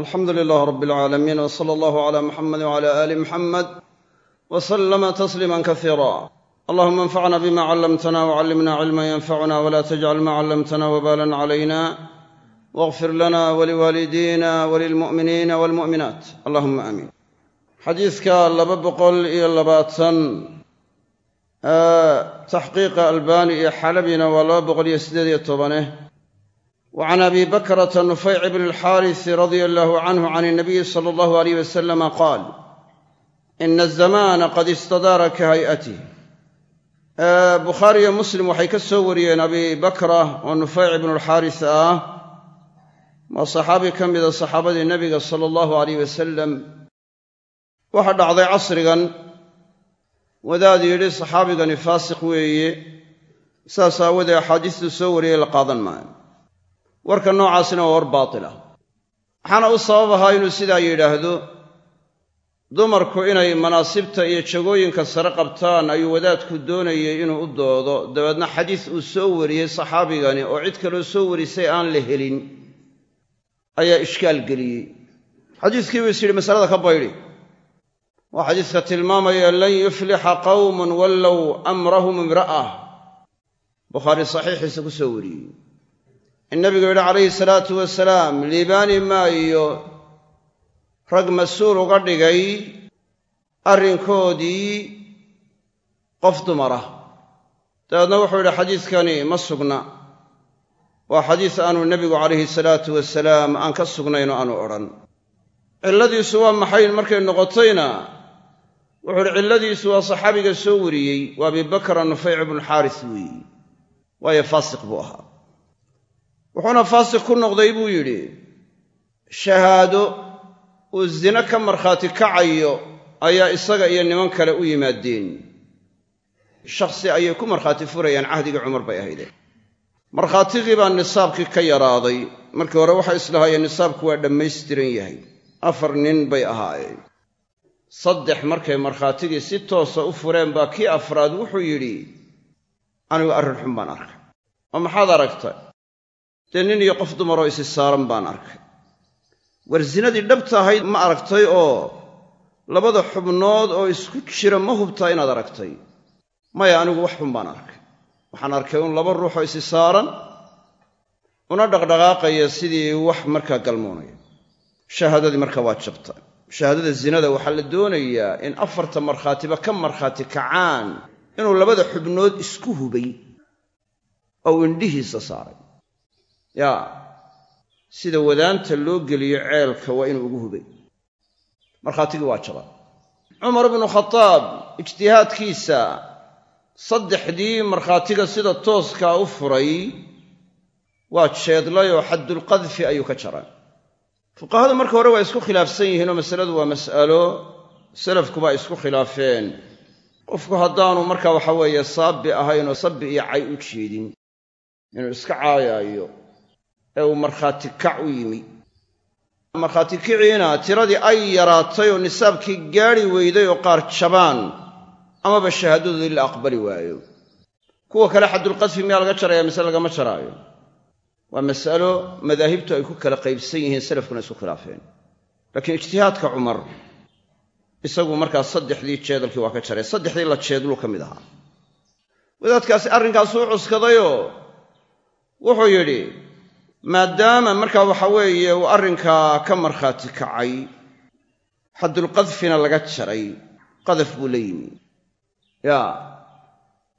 alxamdu lilaah rab alcaalamiin w sala allahu cala muxamedi wcala aali muxamed w slama tasliima kasiira allahuma anfacna bima callamtana wcallimna cilma yanfacuna wla tajcal ma callamtana wbalan calayna wاغfir lana waliwaalidina walilmu'miniina walmu'minaat allahuma aamiin xadiidka laba boqol iyo labaatan taxqiiqa albani iyo xalabina waa laba boqol iyo siddeed iyo tobane wa can abi bakrata nufayc bn alxaarisi radia allahu canhu can inabiyi sala allahu alayh wasalama qaal ina azamana qad istadaara ka hay'atih bukhaari iyo muslim waxay ka soo wariyeen abi bakra oo nufayc ibnu alxaaris ah waa saxaabi ka mida saxaabadii nebiga sala allahu alayh wasalam waxaa dhacday casrigan wadaad yidhi saxaabigani faasiq weeye saas aawadee axaadiistuu soo wariyey la qaadan maayo warka noocaasina waa war baatila waxaana u sabab ahaa inuu sidaa yidhaahdo dumarku inay manaasibta iyo jagooyinka sare qabtaan ayuu wadaadku doonayey inuu u doodo. Dabeedna xadiis uu soo wariyey saxaabigani oo cid kaloo soo warisay aan la helin ayaa ishkaal geliyey. Xadiiskii buu is yidhi masalada ka baydhi waa xadiiska tilmaamaya lan yuflixa qawmun wallow amrahum imra'a bukhaari saxiixiisa ku soo wariyey in nabigu yidhi calayhi salaatu wasalaam liibaani maayo rag mas'uul uga dhigay arrinkoodii qof dumara. Dabeedna wuxuu yidhi xadiidkani ma sugna. Waa xadiis aanu nebigu calayhi salaatu wasalaam aan ka sugnayn oo aanu odhan. Cilladiisu waa maxay markay noqotayna? Wuxuu uhi cilladiisu waa saxaabiga soo wariyey waa abibakra nufayc bnu xaaris waayo faasiq buu ahaa wuxuuna faasiq ku noqday buu yidhi shahaado uu zine ka markhaati kacayo ayaa isaga iyo niman kale u yimaadeen. Shakhsi ayay ku markhaati furayaan cahdigii cumar bay ahaydeen markhaatigii baa nisaabkii ka yaraaday. Markii hore waxay islahaayeen nisaabku waa dhammaystiran yahay. Afar nin bay ahaayeen. Saddex markay markhaatigii si toosa u fureen baa kii afraad wuxuu yidhi anigu arrin xun baan arkay. Oo maxaad aragtay dee nin iyo qof dumaroo isi saaran baan arkay. War sinadii dhabta ahayd ma aragtay oo labada xubnood oo isku jira ma hubtaa inaad aragtay. Maya anigu wax xun baan arkay. Waxaan arkay un laba ruuxoo isi saaran una dhaqdhaqaaqaya sidii wax markaa galmoonaya. Shahaadadii marka waa jabta. Shahaadada zinada waxaa la doonayaa in afarta markhaatiba ka markhaati kacaan inuu labada xubnood isku hubay. Oo indhihiisa saaray yaa sida wadaanta loo geliyo ceelka waa inuu ugu hubay. Markhaatigii waa jaba cumar ibnu khadaab ijtihaadkiisa saddexdii markhaatiga sida tooskaa u furay waa jeedlay oo xaddulqadfi ayuu ka jaray. Fuqahada marka hore waa isku khilaafsan yihiinoo masaladu waa mas'alo salafkuba isku khilaafeen. Qofku haddaanu marka waxa weeye saabbi ahaynoo sabbi iyo cay u jeedin inuu iska caayaayo ee uu markhaati kac u yimi. Markhaati kiciina tiradii ay yaraatay oo nisaabkii gaadhi weyday oo qaar jabaan amaba shahaadadoodii la aqbali waayo. Kuwa kale xaddulqadfi miyaa laga jaraya mise lagama jaraayo? Waa mas'alo madaahibtu ay ku kala qaybsan yihiin salafkuna isku khilaafeen. Laakiin ijtihaadka cumar isagu markaa saddexdii jeedalkii waa ka jaray. Saddexdii la jeedluu ka mid ahaa. Wadaadkaasi arrinkaasuu cuskadayoo wuxuu yidhi maadaama markaa waxa weeye uu arrinkaa ka markhaati kacay xaddulqadfina laga jaray qadaf buu la yimi. Ya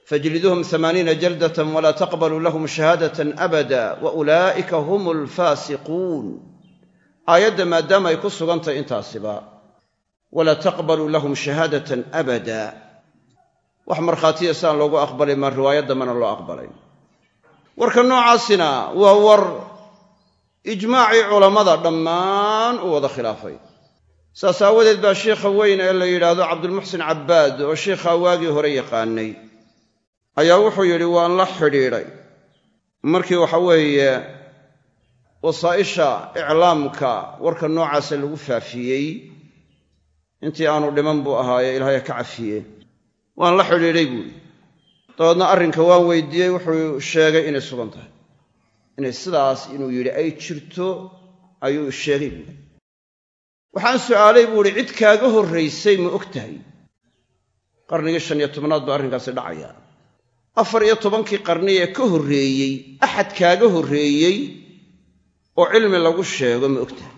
fajliduhum amaaniina jaldatan walaa taqbaluu lahum shahaadatan abada wa ulaa'ika hum alfaasiquun aayadda maadaama ay ku sugantahay intaasiba walaa taqbaluu lahum shahaadatan abada. Wax markhaatiya siaan loogu aqbalay maa riwaayadda mana loo aqbalay. Warka noocaasina waa war ijmaacii culammada dhammaan u wada khilaafay. Saas aawadeed baa sheikha weyn ee la yidhaahdo cabdulmuxsin cabbaad oo sheikhaa waagii hore yaqaanay. Ayaa wuxuu yidhi waan la xidhiidhay. Markii waxa weeye wasaa'isha iclaamka warka noocaasa lagu faafiyey intii aanu dhiman buu ahaaye ilaahay ka cafiye. Waan la xidhiidhay buuhi dabeedna arrinka waan weydiiyey wuxuu sheegay inay sugan tahay inay sidaas inuu yidhi ay jirto ayuu sheegay buuhi waxaan su'aalay buu ihi cid kaaga horraysay ma og tahay. Qarnigii shan iyo tobnaad baa arrinkaasi dhacaya afar iyo tobankii qarni ee ka horreeyey axad kaaga horreeyey oo cilmi lagu sheego ma og tahay.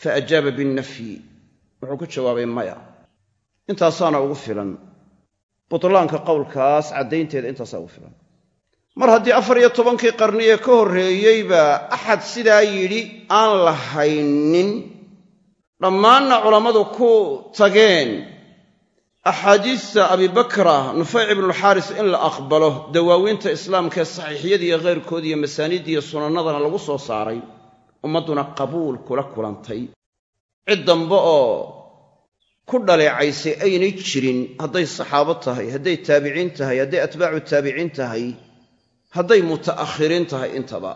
Fa ajaaba binnafyi. Wuxuu ku jawaabay maya intaasaana ugu filan. Butlaanka qowlkaas caddaynteeda intaasaa ugu filan mar haddii afar iyo tobankii qarni ee ka horreeyeyba axad sidaa yidhi aan la haynin. Dhammaanna culammadu ku tageen axaadiista abibakra nufayc ibnualxaaris in la aqbalo dawaawiinta islaamkaee saxiixyada iyo khayrkood iyo masaaniidda iyo sunannadana lagu soo saaray ummadduna qabuul kula kulantay. Cid dambe oo ku dhaleecaysay aynay jirin hadday saxaabo tahay hadday taabiciin tahay hadday atbaacu taabiciin tahay hadday muta'akhiriin tahay intaba.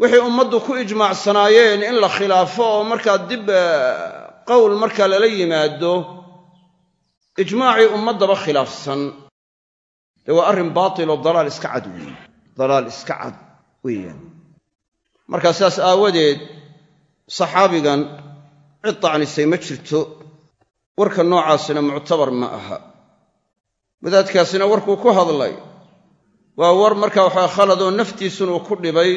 Wixii ummaddu ku ijmaacsanaayeen in la khilaafo oo markaa dib qowl markaa lala yimaado ijmaacii ummaddaba khilaafsan. Dee waa arrin baatil oo dalaal iska cad weeye dalaal iska cad weeyaan. Markaa sidaas aawadeed saxaabigan cid tacnisay ma jirto. Warka noocaasina muctabar ma aha. Wadaadkaasina warkuu ku hadlay waa war markaa waxaa khaladoo naftiisunuu ku dhibay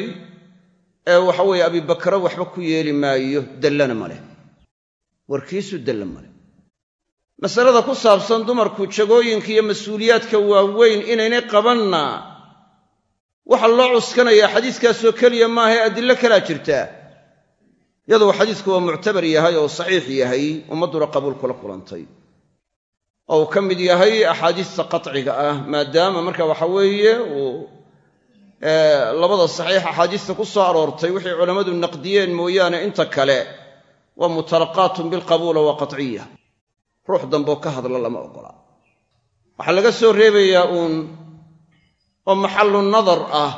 ee waxa weeye abibakra waxba ku yeeli maayo dallana ma leh. Warkiisu dalla ma leh. Masalada ku saabsan dumarku jagooyinka iyo mas'uuliyaadka waaweyn inaynay qabanna waxaa loo cuskanayaa xadiiskaasoo keliya maahae adillo kalaa jirtaa iyadoo xadiisku waa muctabar yahay oo saxiix yahay ummadduna qabuul kula kulantay oo ka mid yahay axaadiista qatciga ah maadaama marka waxa weeye uu labada saxiix axaadiista ku soo aroortay wixii culammadu naqdiyeen mooyaane inta kale waa mutalaqaatun bilqabuula waa qatciya ruux dambeoo ka hadla lama ogola. Waxaa laga soo reebayaa uun oo maxallu nadar ah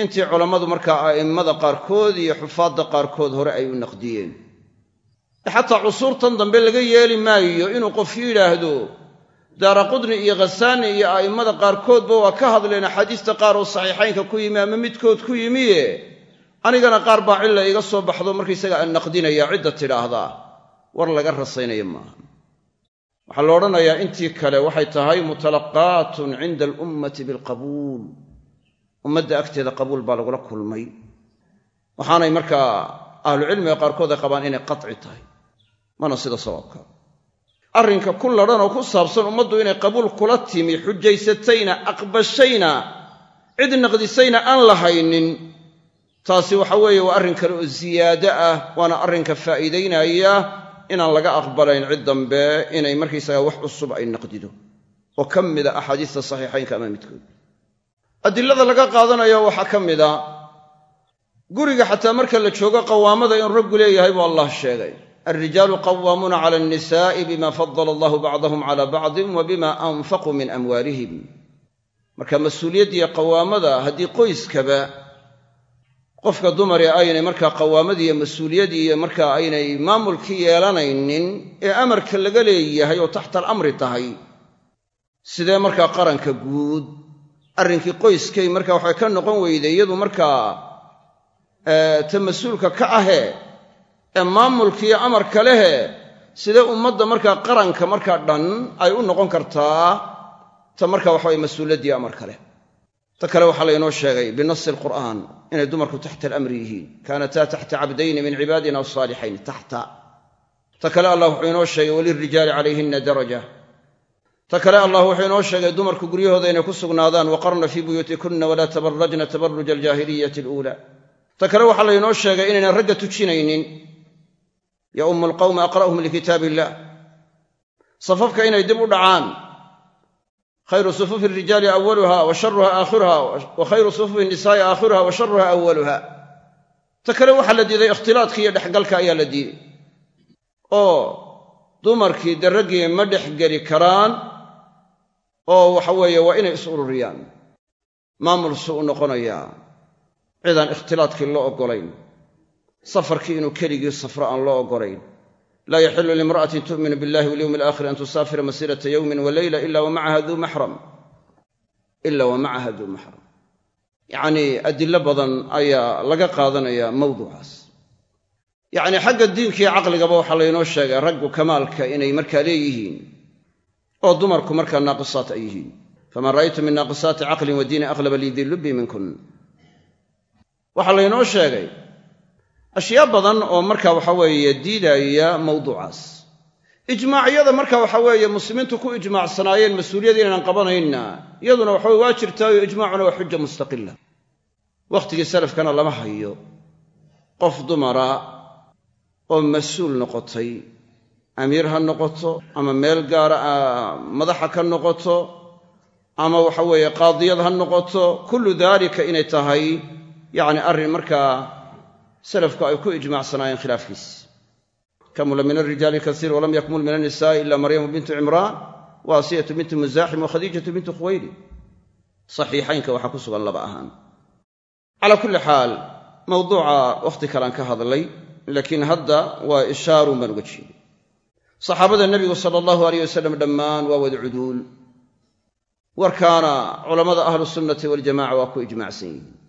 intii culammadu markaa a'immada qaarkood iyo xufaadda qaarkood hore ay u naqdiyeen xataa cusuurtan dambe laga yeeli maayo inuu qof yidhaahdo daara qudni iyo khasaani iyo a'immada qaarkoodba waa ka hadleen axaadiista qaar oo saxiixaynka ku yimi ama midkood ku yimiye. Anigana qaar baa cilla iga soo baxdo markaysaga aan naqdinaya cidda tidhaahdaa war laga rasaynaya maaha waxaa la odhanayaa intii kale waxay tahay mutalaqaatun cinda alummati bilqabuul. Ummadda agteeda qabuul baa lagula kulmay. Waxaanay markaa ahlucilmiga qaarkood ay qabaan inay qaci tahay mana sida sawaabka arrinka ku ladhan oo ku saabsan ummaddu inay qabuul kula timi xujaysatayna aqbashayna cid naqdisayna aan la haynin taasi waxa weeye waa arrin kale oo ziyaado ah waana arrinka faa'iidaynaya inaan laga aqbalayn cid dambe inay markaysaga wax cusub ay naqdido. Oo ka mida axaadiista saxiixaynka ama midkood? Adilada laga qaadanayo waxaa ka mida guriga xataa marka la joogo qawaamada in raggu leeyahay buu allah sheegay alrijaalu qawaamuuna cala alnisaa'i bima fadala allahu bacdahum cala bacdin wa bima anfaquu min amwaalihim marka mas'uuliyaddiiyo qawaamada haddii qoyskaba qofka dumari aynay markaa qawaamadii iyo mas'uuliyadii iyo markaa aynay maamulkii yeelanaynin ee amarka laga leeyahay oo taxta alamri tahay sidee markaa qaranka guud arrinkii qoyskay marka waxay ka noqon weyday iyadu markaa ta mas'uulka ka ahee ee maamulkiiyo amarka lehe sidee ummadda markaa qaranka markaa dhan ay u noqon kartaa ta marka waxaway mas'uuliyaddii amarka leh ta kale waxaa laynoo sheegay binasi alqur'aan inay dumarku taxta alamri yihiin. Kaanataa taxta cabdayni min cibaadina asaalixayn taxta. Ta kale allah wuxuu inoo sheegay walilrijaali calayhinna daraja. Ta kale allah wuxuu inoo sheegay dumarku guryahooda inay ku sugnaadaan waqarna fii buyuutikunna walaa tabarrajna tabarruja aljaahiliyati aluula ta kale waxaa laynoo sheegay inaynan ragga tujinaynin ya ummu alqawmi aqra'uhum likitaab illah safafka inay dib u dhacaan khayru sufufi rijaali awaluha wa sharuha aakhiruha wa khayru sufufi nisaa'i aakhiruha wa sharuha awaluha ta kale waxaa la diiday ikhtilaadka iyo dhexgalka ayaa la diiday oo dumarkii dee raggii ma dhexgeli karaan oo waxa weeye waa inay is ururiyaan maamul suu u noqonayaa cidaan ikhtilaadkii loo oggolayn safarkii inuu keligii safro aan loo oggolayn. Laa yaxilu limra'atin tu'minu billahi walyowmi alaakhir an tusaafira masiirata yowmin wa leyla ila wa macaha duu maxram yacnii adillo badan ayaa laga qaadanayaa mawduucaas yacni xagga diinkiiyo caqligaba waxaa laynoo sheegay raggu kamaalka inay markaa leeyihiin oo dumarku markaa naaqisaat ay yihiin. Faman ra'aytu min naaqisaati caqlin wa diini aqlaba lidii lubbi minkun. Waxaa laynoo sheegay ashyaa badan oo marka waxa weeye diidaya mawduucaas. Ijmaacyada marka waxa weeye muslimiintu ku ijmaacsanaayeen mas'uuliyad inaynan qabanaynna iyaduna waxaweye waa jirtaayo ijmaacuna waa xuja mustaqila wakhtigii salafkana lama hayo. Qof dumara oo mas'uul noqotay amiir ha noqoto ama meel gaara madaxa ka noqoto ama waxa weeye qaadiyad ha noqoto kullu daalika inay tahay yacni arrin markaa salafku ay ku ijmaacsanaayeen khilaafkiis. Kamula min alrijaali kasiir walam yakmul min annisaai ila maryamu bintu cimraan wa asiyatu bintu musaaxim wa khadiijatu bintu khuwayli saxiixaynka waxaa ku sugan laba ahaan. Calaa kulli xaal mawduuca wakhti kalean ka hadlay laakiin hadda waa ishaarun baan uga jeeday saxaabada nebigu sala allahu aleyh wasalam dhammaan waa wada cuduul. Warkaana culammada ahlu sunnati waljamaca waa ku ijmaacsan yihiin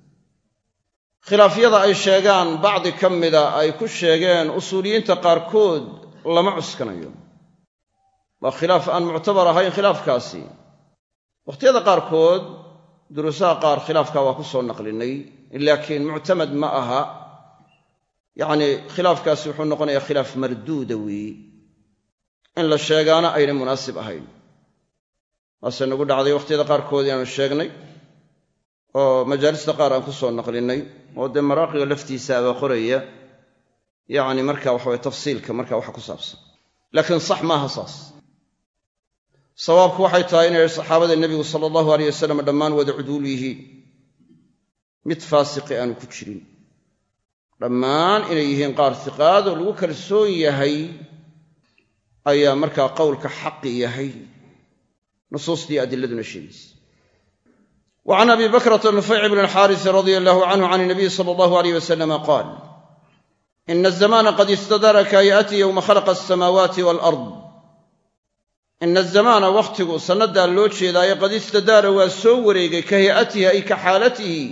khilaafyada ay sheegaan bacdi ka mida ay ku sheegeen usuuliyiinta qaarkood lama cuskanayo. Waa khilaaf aan muctabar ahayn khilaafkaasi. Wakhtiyada qaarkood duruusaha qaar khilaafka waa ku soo naqlinay laakiin muctamad ma aha. Yacni khilaafkaasi wuxuu noqonayaa khilaaf marduuda weeye in la sheegaana aynay munaasib ahayn. Waase nagu dhacday wakhtiyada qaarkood inaanu sheegnay oo majaalista qaar aan ku soo naqlinay oo dee maraaqiga laftiisa abaa qoraya yacni marka waxaweye tafsiilka marka waxa ku saabsan. Laakiin sax maaha saas. Sawaabku waxay tahay inay saxaabada nebigu sala allahu aleyh wasalam dhammaan wada cuduul yihiin. Mid faasiqi aanu ku jirin. Dhammaan inay yihiin qaar hiqaad oo lagu kalsoon yahay ayaa markaa qowlka xaqi yahay. Nusuustii adiladuna sheegaysa wa can abi bakrata nufayc bn alxaarisi radia allahu canhu can inabiyi sala allahu aleyh wasalama qaal ina azamana qad istadara kaaya'ati yowma khalaqa alsamaawaati walard ina azamaana wakhtigu sannadaa loo jeedaayo qad istadaara waa soo wareegay ka hay'atihi ay ka xaalatihi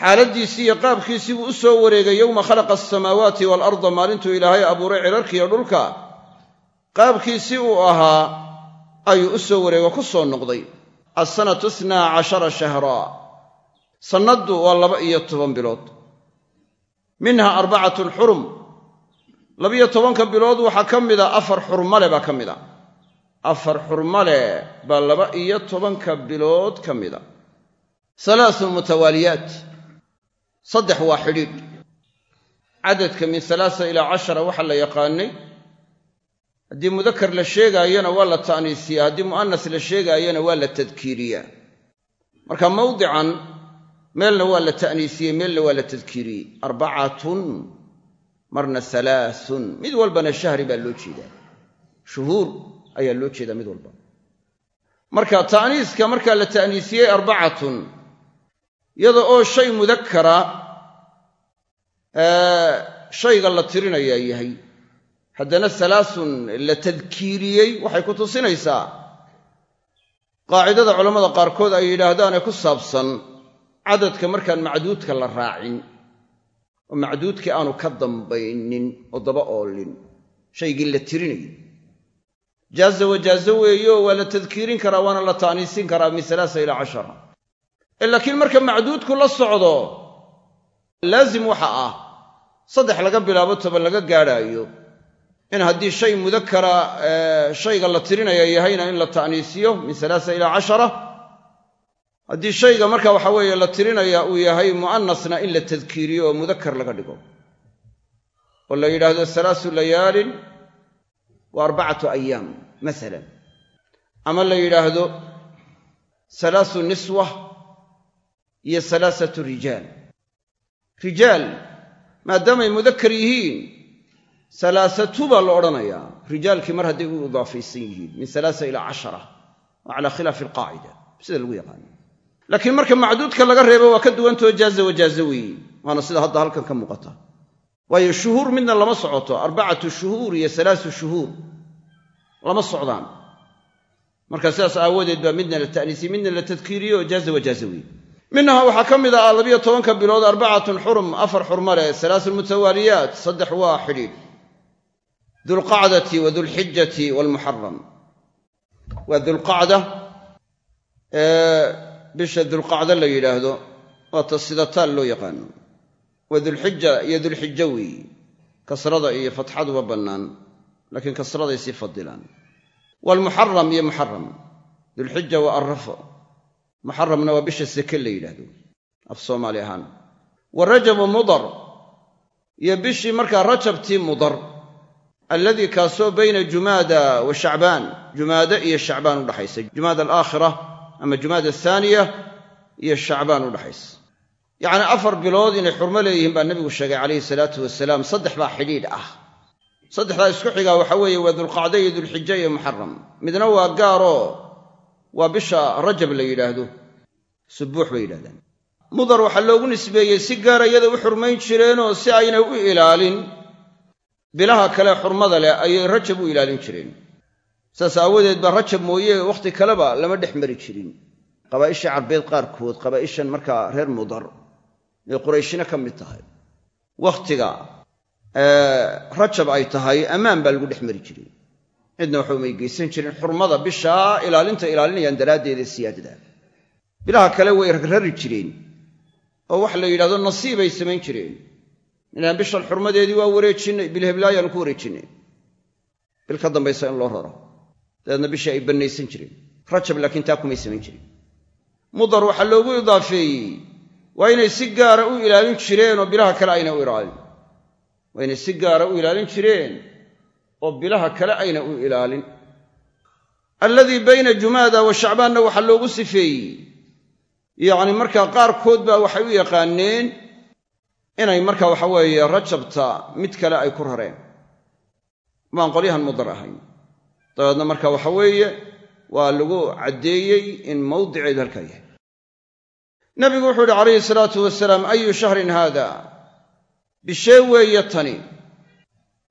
xaaladdiisii iyo qaabkiisii buu u soo wareegay yowma khalaqa alsamaawaati waalarda maalintuu ilaahay abuuray cirarkiiyo dhulka qaabkiisii uu ahaa ayuu u soo wareego ku soo noqday alsanatu itnaa cashara shahraa sannaddu waa laba iyo toban bilood minha arbacatun xurum labiyo tobanka bilood waxaa ka mida afar xurmale baa ka mida afar xurmale baa laba iyo tobanka bilood ka mida halaasun mutawaaliyaat saddex waa xidhiidh cadadka min alaasa ilaa cashara waxaa la yaqaanay haddii mudakar la sheegaayona waa la ta'niisiyaa haddii mu'anas la sheegaayona waa la tadkiiriyaa. Marka mawdican meelna waa la ta'niisiyey meelna waa la tadkiiriyey. Arbacatun marna alaaun mid walbana shahri baa loo jeedaa. Shuhuur ayaa loo jeedaa mid walba. Marka ta'niiska markaa la ta'niisiyey arbacatun iyada oo shay mudakara shayga la tirinayaa yahay haddana salaasun la tadkiiriyey waxay ku tusinaysaa. Qaacidada culammada qaarkood ay yidhaahdaanee ku saabsan cadadka markaan macduudka la raacin oo macduudkii aanu ka dambaynin oo daba oolin shaygii la tirinayo jaaza wajaazo weeyo waa la tadkiirin karaa waana la ta'niisin karaa min alaasa ilaa cashara. Laakiin marka macduudku la socdo laazim waxa ah saddex laga bilaabo toban laga gaadhaayo in haddii shay mudakara shayga la tirinaya yahayna in la ta'niisiyo min alaasa ilaa cashara haddii shayga marka waxa weeye la tirinaya uu yahay mu'anasna in la tadkiiriyo oo mudakar laga dhigo. Oo la yidhaahdo salaasu layaalin wa arbacatu ayaam masalan. Ama la yidhaahdo salaasu niswa iyo salaasatu rijaal. Rijaal maadaamay mudakar yihiin salaasatu baa la odhanayaa. Rijaalkii mar hadday u idaafaysan yihiin min alaasa ilaa cashara calaa khilaafi alqaacida sida lagu yaqaano laakiin marka macduudka laga reebo waa ka duwantao jaaza wajaaza weeye waana sida hadda halkan ka muuqata. Waayo shuhuur midna lama socoto arbacatu shuhuur iyo salaasu shuhuur lama socdaan. Marka sidaas aawadeed baa midna la ta'niisiye midna la tadkiiriyo oo jaaza wajaaza weeye. Minhaa waxaa ka mid ah labiyo tobanka bilood arbacatun xurum afar xurma leh salaasun mutawaaliyaat saddex waa xidhiidh dulqacdati wa dulxijati waalmuxaram waa dulqacda bisha dulqacda la yidhaahdo waa tasidataal loo yaqaano. Waa dulxija iyo dulxijo weeyi kasrada iyo fatxaduba bannaan laakiin kasraday sii fadilaan waalmuxaram iyo muxaram dulxija waa arrafo muxaramna waa bisha seke la yidhaahdo af soomaali ahaan. Wa rajabu mudar iyo bishii markaa rajabtii mudar alladii kaasoo bayna jumaada wa shacbaan jumaada iyo shacbaan udhaxaysa jumaada alaakhira ama jumaada athaaniya iyo shacbaan udhaxaysa yacnii afar bilood inay xurmo leeyihiin baa nebigu sheegay calayhi salaatu wasalaam saddex baa xidhiidh ah. Saddexdaa isku xigaa waxaa weeye waa dulqacda iyo dulxija iyo muxaram midna waa gaaroo waa bisha rajab la yidhaahdo. Subuux bay yidhahdaan mudar waxaa loogu nisbeeyey si gaara iyada u xurmayn jireenoo si ayna u ilaalin bilaha kale xurmada leh ayay rajab u ilaalin jireen. Saas aawadeed baa rajab mooye wakhti kaleba lama dhex mari jirin. Qabaa'isha carbeed qaarkood qabaa'ishan markaa reer mudar ee qurayshina ka mid tahay. Wakhtiga rajab ay tahay ammaan baa lagu dhex mari jiray cidna waxa umay geysan jirin xurmada bishaa ilaalinta ilaalinayaan daraaddeeda siyaadada. Bilaha kale way rari jireen oo waxa la yidhahdo nasiibay samayn jireen inaan bishan xurmadeedii waa wareejinnay bilheblaayaanu ku wareejinnay bil ka dambaysa in loo raro. Dabeedna bishii ay bannaysan jireen rajab laakiin taa kumay samayn jirin. Mudar waxaa loogu idaafeeyey. Waa inay si gaara u ilaalin jireen oo bilaha kale ayna u ilaalin. Waa inay si gaara u ilaalin jireen oo bilaha kale ayna u ilaalin. Alladii bayna jumaada wa shacbaanna waxaa loogu sifeeyey. Yacni markaa qaarkood baa waxay u yaqaaneen inay marka waxa weeye rajabta mid kale ay ku rareen. Maan qolyahan mudar ahayn. Dabeedna marka waxa weeye waa lagu caddeeyey in mawdiceedu halkaa yahay. Nabigu wuxuu uhi calayhi salaatu wasalaam ayu shahrin haada? Bishee weeye tani.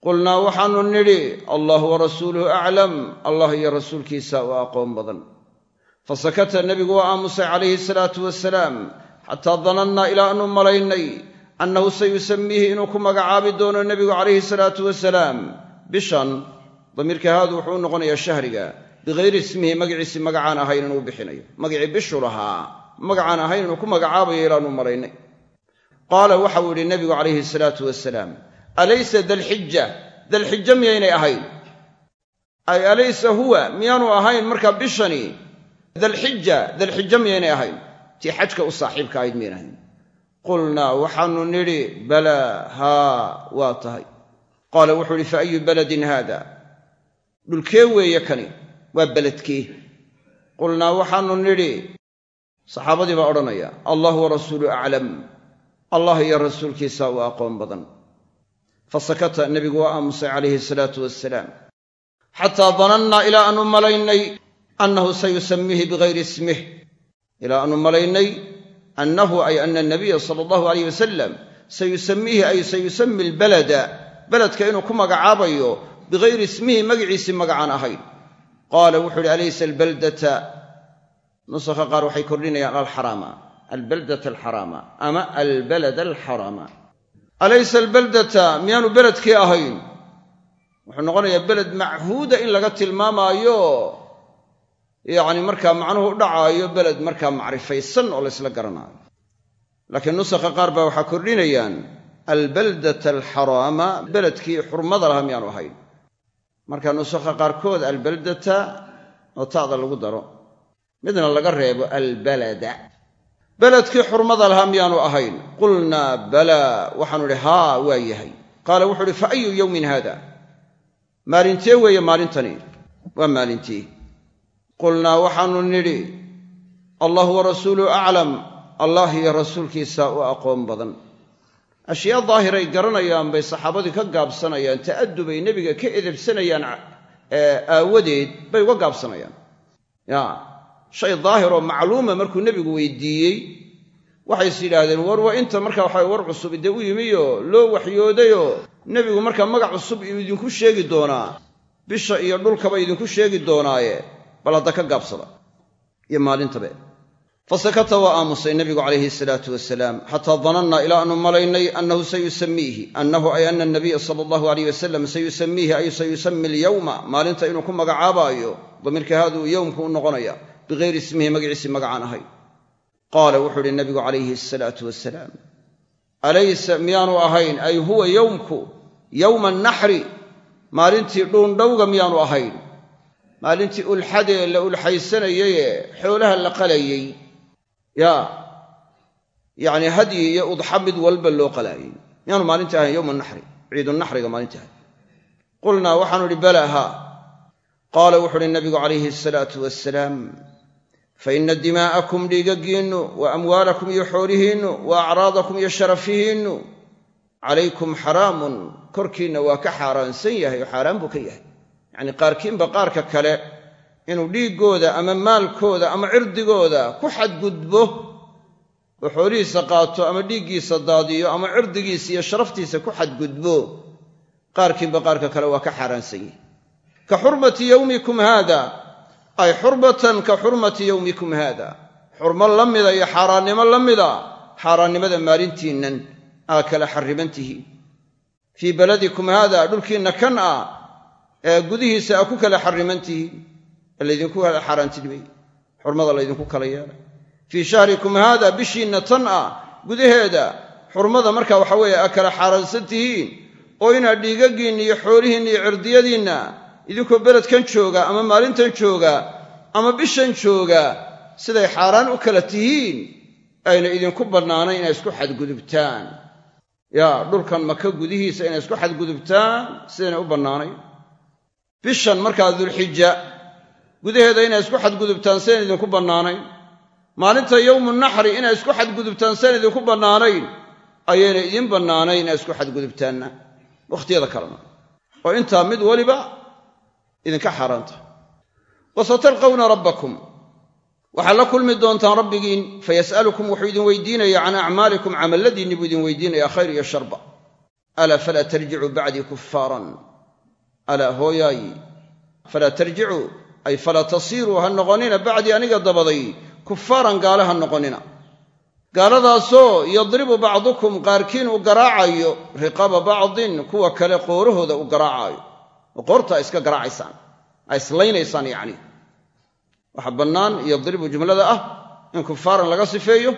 Qulnaa waxaanu nidhi allahu warasuuluhu aclam allah iyo rasuulkiisa u aqoon badan fasakata nebigu waa aamusay calayhi salaatu wasalaam xataa danannaa ilaa aanu malaynay annahu sayusamiihi inuu ku magacaabi doono nebigu calayhi salaatu wasalaam. Bishan damiirka haadu wuxuu u noqonayaa shahriga. Bikayri ismihi magaciisi magacaan ahayn inuu bixinayo. Magacii bishu lahaa. Magacaan ahayn inuu ku magacaabayo ilaanu malaynay. Qaala waxau yidhi nebigu calayhi salaatu wasalaam alaysa dalxija dalxija miyaynay ahayn? Ay alaysa huwa? Miyaanu ahayn markaa bishani. Dalxija dalxija miyaynay ahayn. Tii xajka u saaxiibka ahayd miyayn ahayn qulnaa waxaanu nidhi balaa haa waa tahay. Qaala wuxuu ihi fa ayu baladin haada? Dhulkee weeye kani? Waa beledkee qulnaa waxaanu nidhi. Saxaabadii baa odhanaya allah warasuulu aclam. Allah iyo rasuulkiisa u aqoon badan. Fasakata nebigu waa aamusay calayhi salaatu wasalaam xataa danannaa ilaa aanu malaynay annahu sayusamiihi bigayri ismih. Ilaa aanu malaynay annahu ay ana nabiya sala allahu alayh wasalam sayusamiihi ay sayusami albalada beledka inuu ku magacaabayo bigayri ismihi magiciisii magacaan ahayn qaala wuxuu uhi alaysa albaldata nusakha qaar waxay kordhinayaan alxaraama albaldata alxaraama ama albalada alxaraama alaysa albaldata miyaanu beledkii ahayn wuxuu noqonayaa beled machuuda in laga tilmaamaayo yacni markaa macnuhu u dhacaayo beled markaa macrifaysan oo laysla garanaayo laakiin nusakha qaar baa waxaa kordhinayaan albaldata alxaraama beledkii xurmada lahaa miyaanu ahayn. Marka nusakha qaarkood albaldata oo ta'da lagu daro midna laga reebo albalada. Beledkii xurmada lahaa miyaanu ahayn. Qulnaa balaa waxaanu idhi haa waa yahay. Qaala wuxuu uhi fa ayu yowmin haada? Maalintee weeye maalintani. Waa maalintii qulnaa waxaanu nidhi allahu warasuuluhu aclam. Allah iyo rasuulkiisa u aqoon badan. Ashyaa daahiray garanayaan bay saxaabadii ka gaabsanayaan ta'adubay nebiga ka edebsanayaan aawadeed bay uga gaabsanayaan. Ya shay daahiroo macluuma markuu nebigu weydiiyey waxay is yidhaahdeen war waa inta marka waxa war cusub dee u yimiyo loo waxyoodayoo nebigu markaa magac cusub uu idinku sheegi doonaa bisha iyo dhulkaba idinku sheegi doonaaye bal ka gaabsada. Iyo maalintabe fasakata waa aamusay nebigu calayhi salaatu wasalaam xataa danannaa ilaa aanu malaynay annahu sayusamiihi annahu ay ana nabiya sala allahu alayh wasalam sayusamiihi ay sayusami alyowma maalinta inuu ku magacaabaayo damiirka haaduu yowmku u noqonaya bigayri ismihi magaciisii magacaan ahay. Qaala wuxuu ihi nabigu calayhi asalaatu wasalaam alaysa miyaanu ahayn ay huwa yowmku yowma annaxri maalintii dhuundhowga miyaanu ahayn maalintii ulxadee la ulxaysanayayee xoolaha la qalayey. Yaa yacni hadyi iyo udxa mid walba loo qalaayey miyaanu maalintii ahayn yowma naxri ciidunaxriga maalintii ahayn qulnaa waxaanu idhi bala haa qaala wuxu uhi nabigu calayhi asalaatu wasalaam fa ina dimaa'akum dhiigaggiinnu wa amwaalakum iyo xoolihiinnu wa acraadakum iyo sharafihiinnu calaykum xaraamun. Korkiinna waa ka xaaraansan yahay oo xaaraan buu ka yahay yacnii qaarkiinba qaarka kale inuu dhiiggooda ama maalkooda ama cirdigooda ku xadgudbo oo xoolihiisa qaato ama dhiiggiisa daadiyo ama cirdigiisa iyo sharaftiisa ku xadgudbo qaarkiinba qaarka kale waa ka xaaraansan yahay ka xurmati yowmikum haada ay xurbatan ka xurmati yowmikum haada. Xurmo la mida iyo xaaraannimo la mida xaaraannimada maalintiinnan aa kala xarriman tihiin. Fii baladikum haada dhulkiinna kan ah ee gudihiisa ku kala xarriman tihiin ee laydinku kala xaaraantinimay xurmada laydinku kala yeelay fii shahrikum haada bishiinna tan ah gudaheeda xurmada marka waxa weeye aa kala xaaraansan tihiin oo inaad dhiigaggiinna iyo xoolihiinna iyo cirdiyadiinna idinkoo beledkan jooga ama maalintan jooga ama bishan jooga siday xaaraan u kala tihiin ayna idinku bannaanayn inay isku xadgudubtaan. Yaa dhulkan maka gudihiisa inay isku xadgudubtaan sidaynay u bannaanayn bishan markaa dulxija gudaheeda inay isku xadgudubtaan sidayn idinku bannaanayn. Maalinta yowmu naxri inay isku xadgudubtaan sidayn idinku bannaanayn ayayna idiin bannaanayn inay isku xadgudubtaanna. Wakhtiyada kalena oo intaa mid waliba idinka xaaraanta. Wa satalqawna rabbakum. Waxaad la kulmi doontaan rabbigiin fayas'alukum wuxuu idin weydiinaya can acmaalikum camalladiinni buu idin weydiinaya khayr iyo sharba. Alaa falaa tarjicuu bacdii kuffaaran alaa hooyaay falaa tarjicuu ay falaa tasiiruu ha noqonina bacdii aniga dabaday kuffaaran gaale ha noqonina. Gaaladaasoo yadribu bacdukum qaarkiin uu garaacayo riqaba bacdin kuwa kale qoorahooda u garaacaayo oo iska garaacaysaan ay islaynaysaan yacni. Waxaa bannaan yadribu jumlada ah in kufaaran laga sifeeyo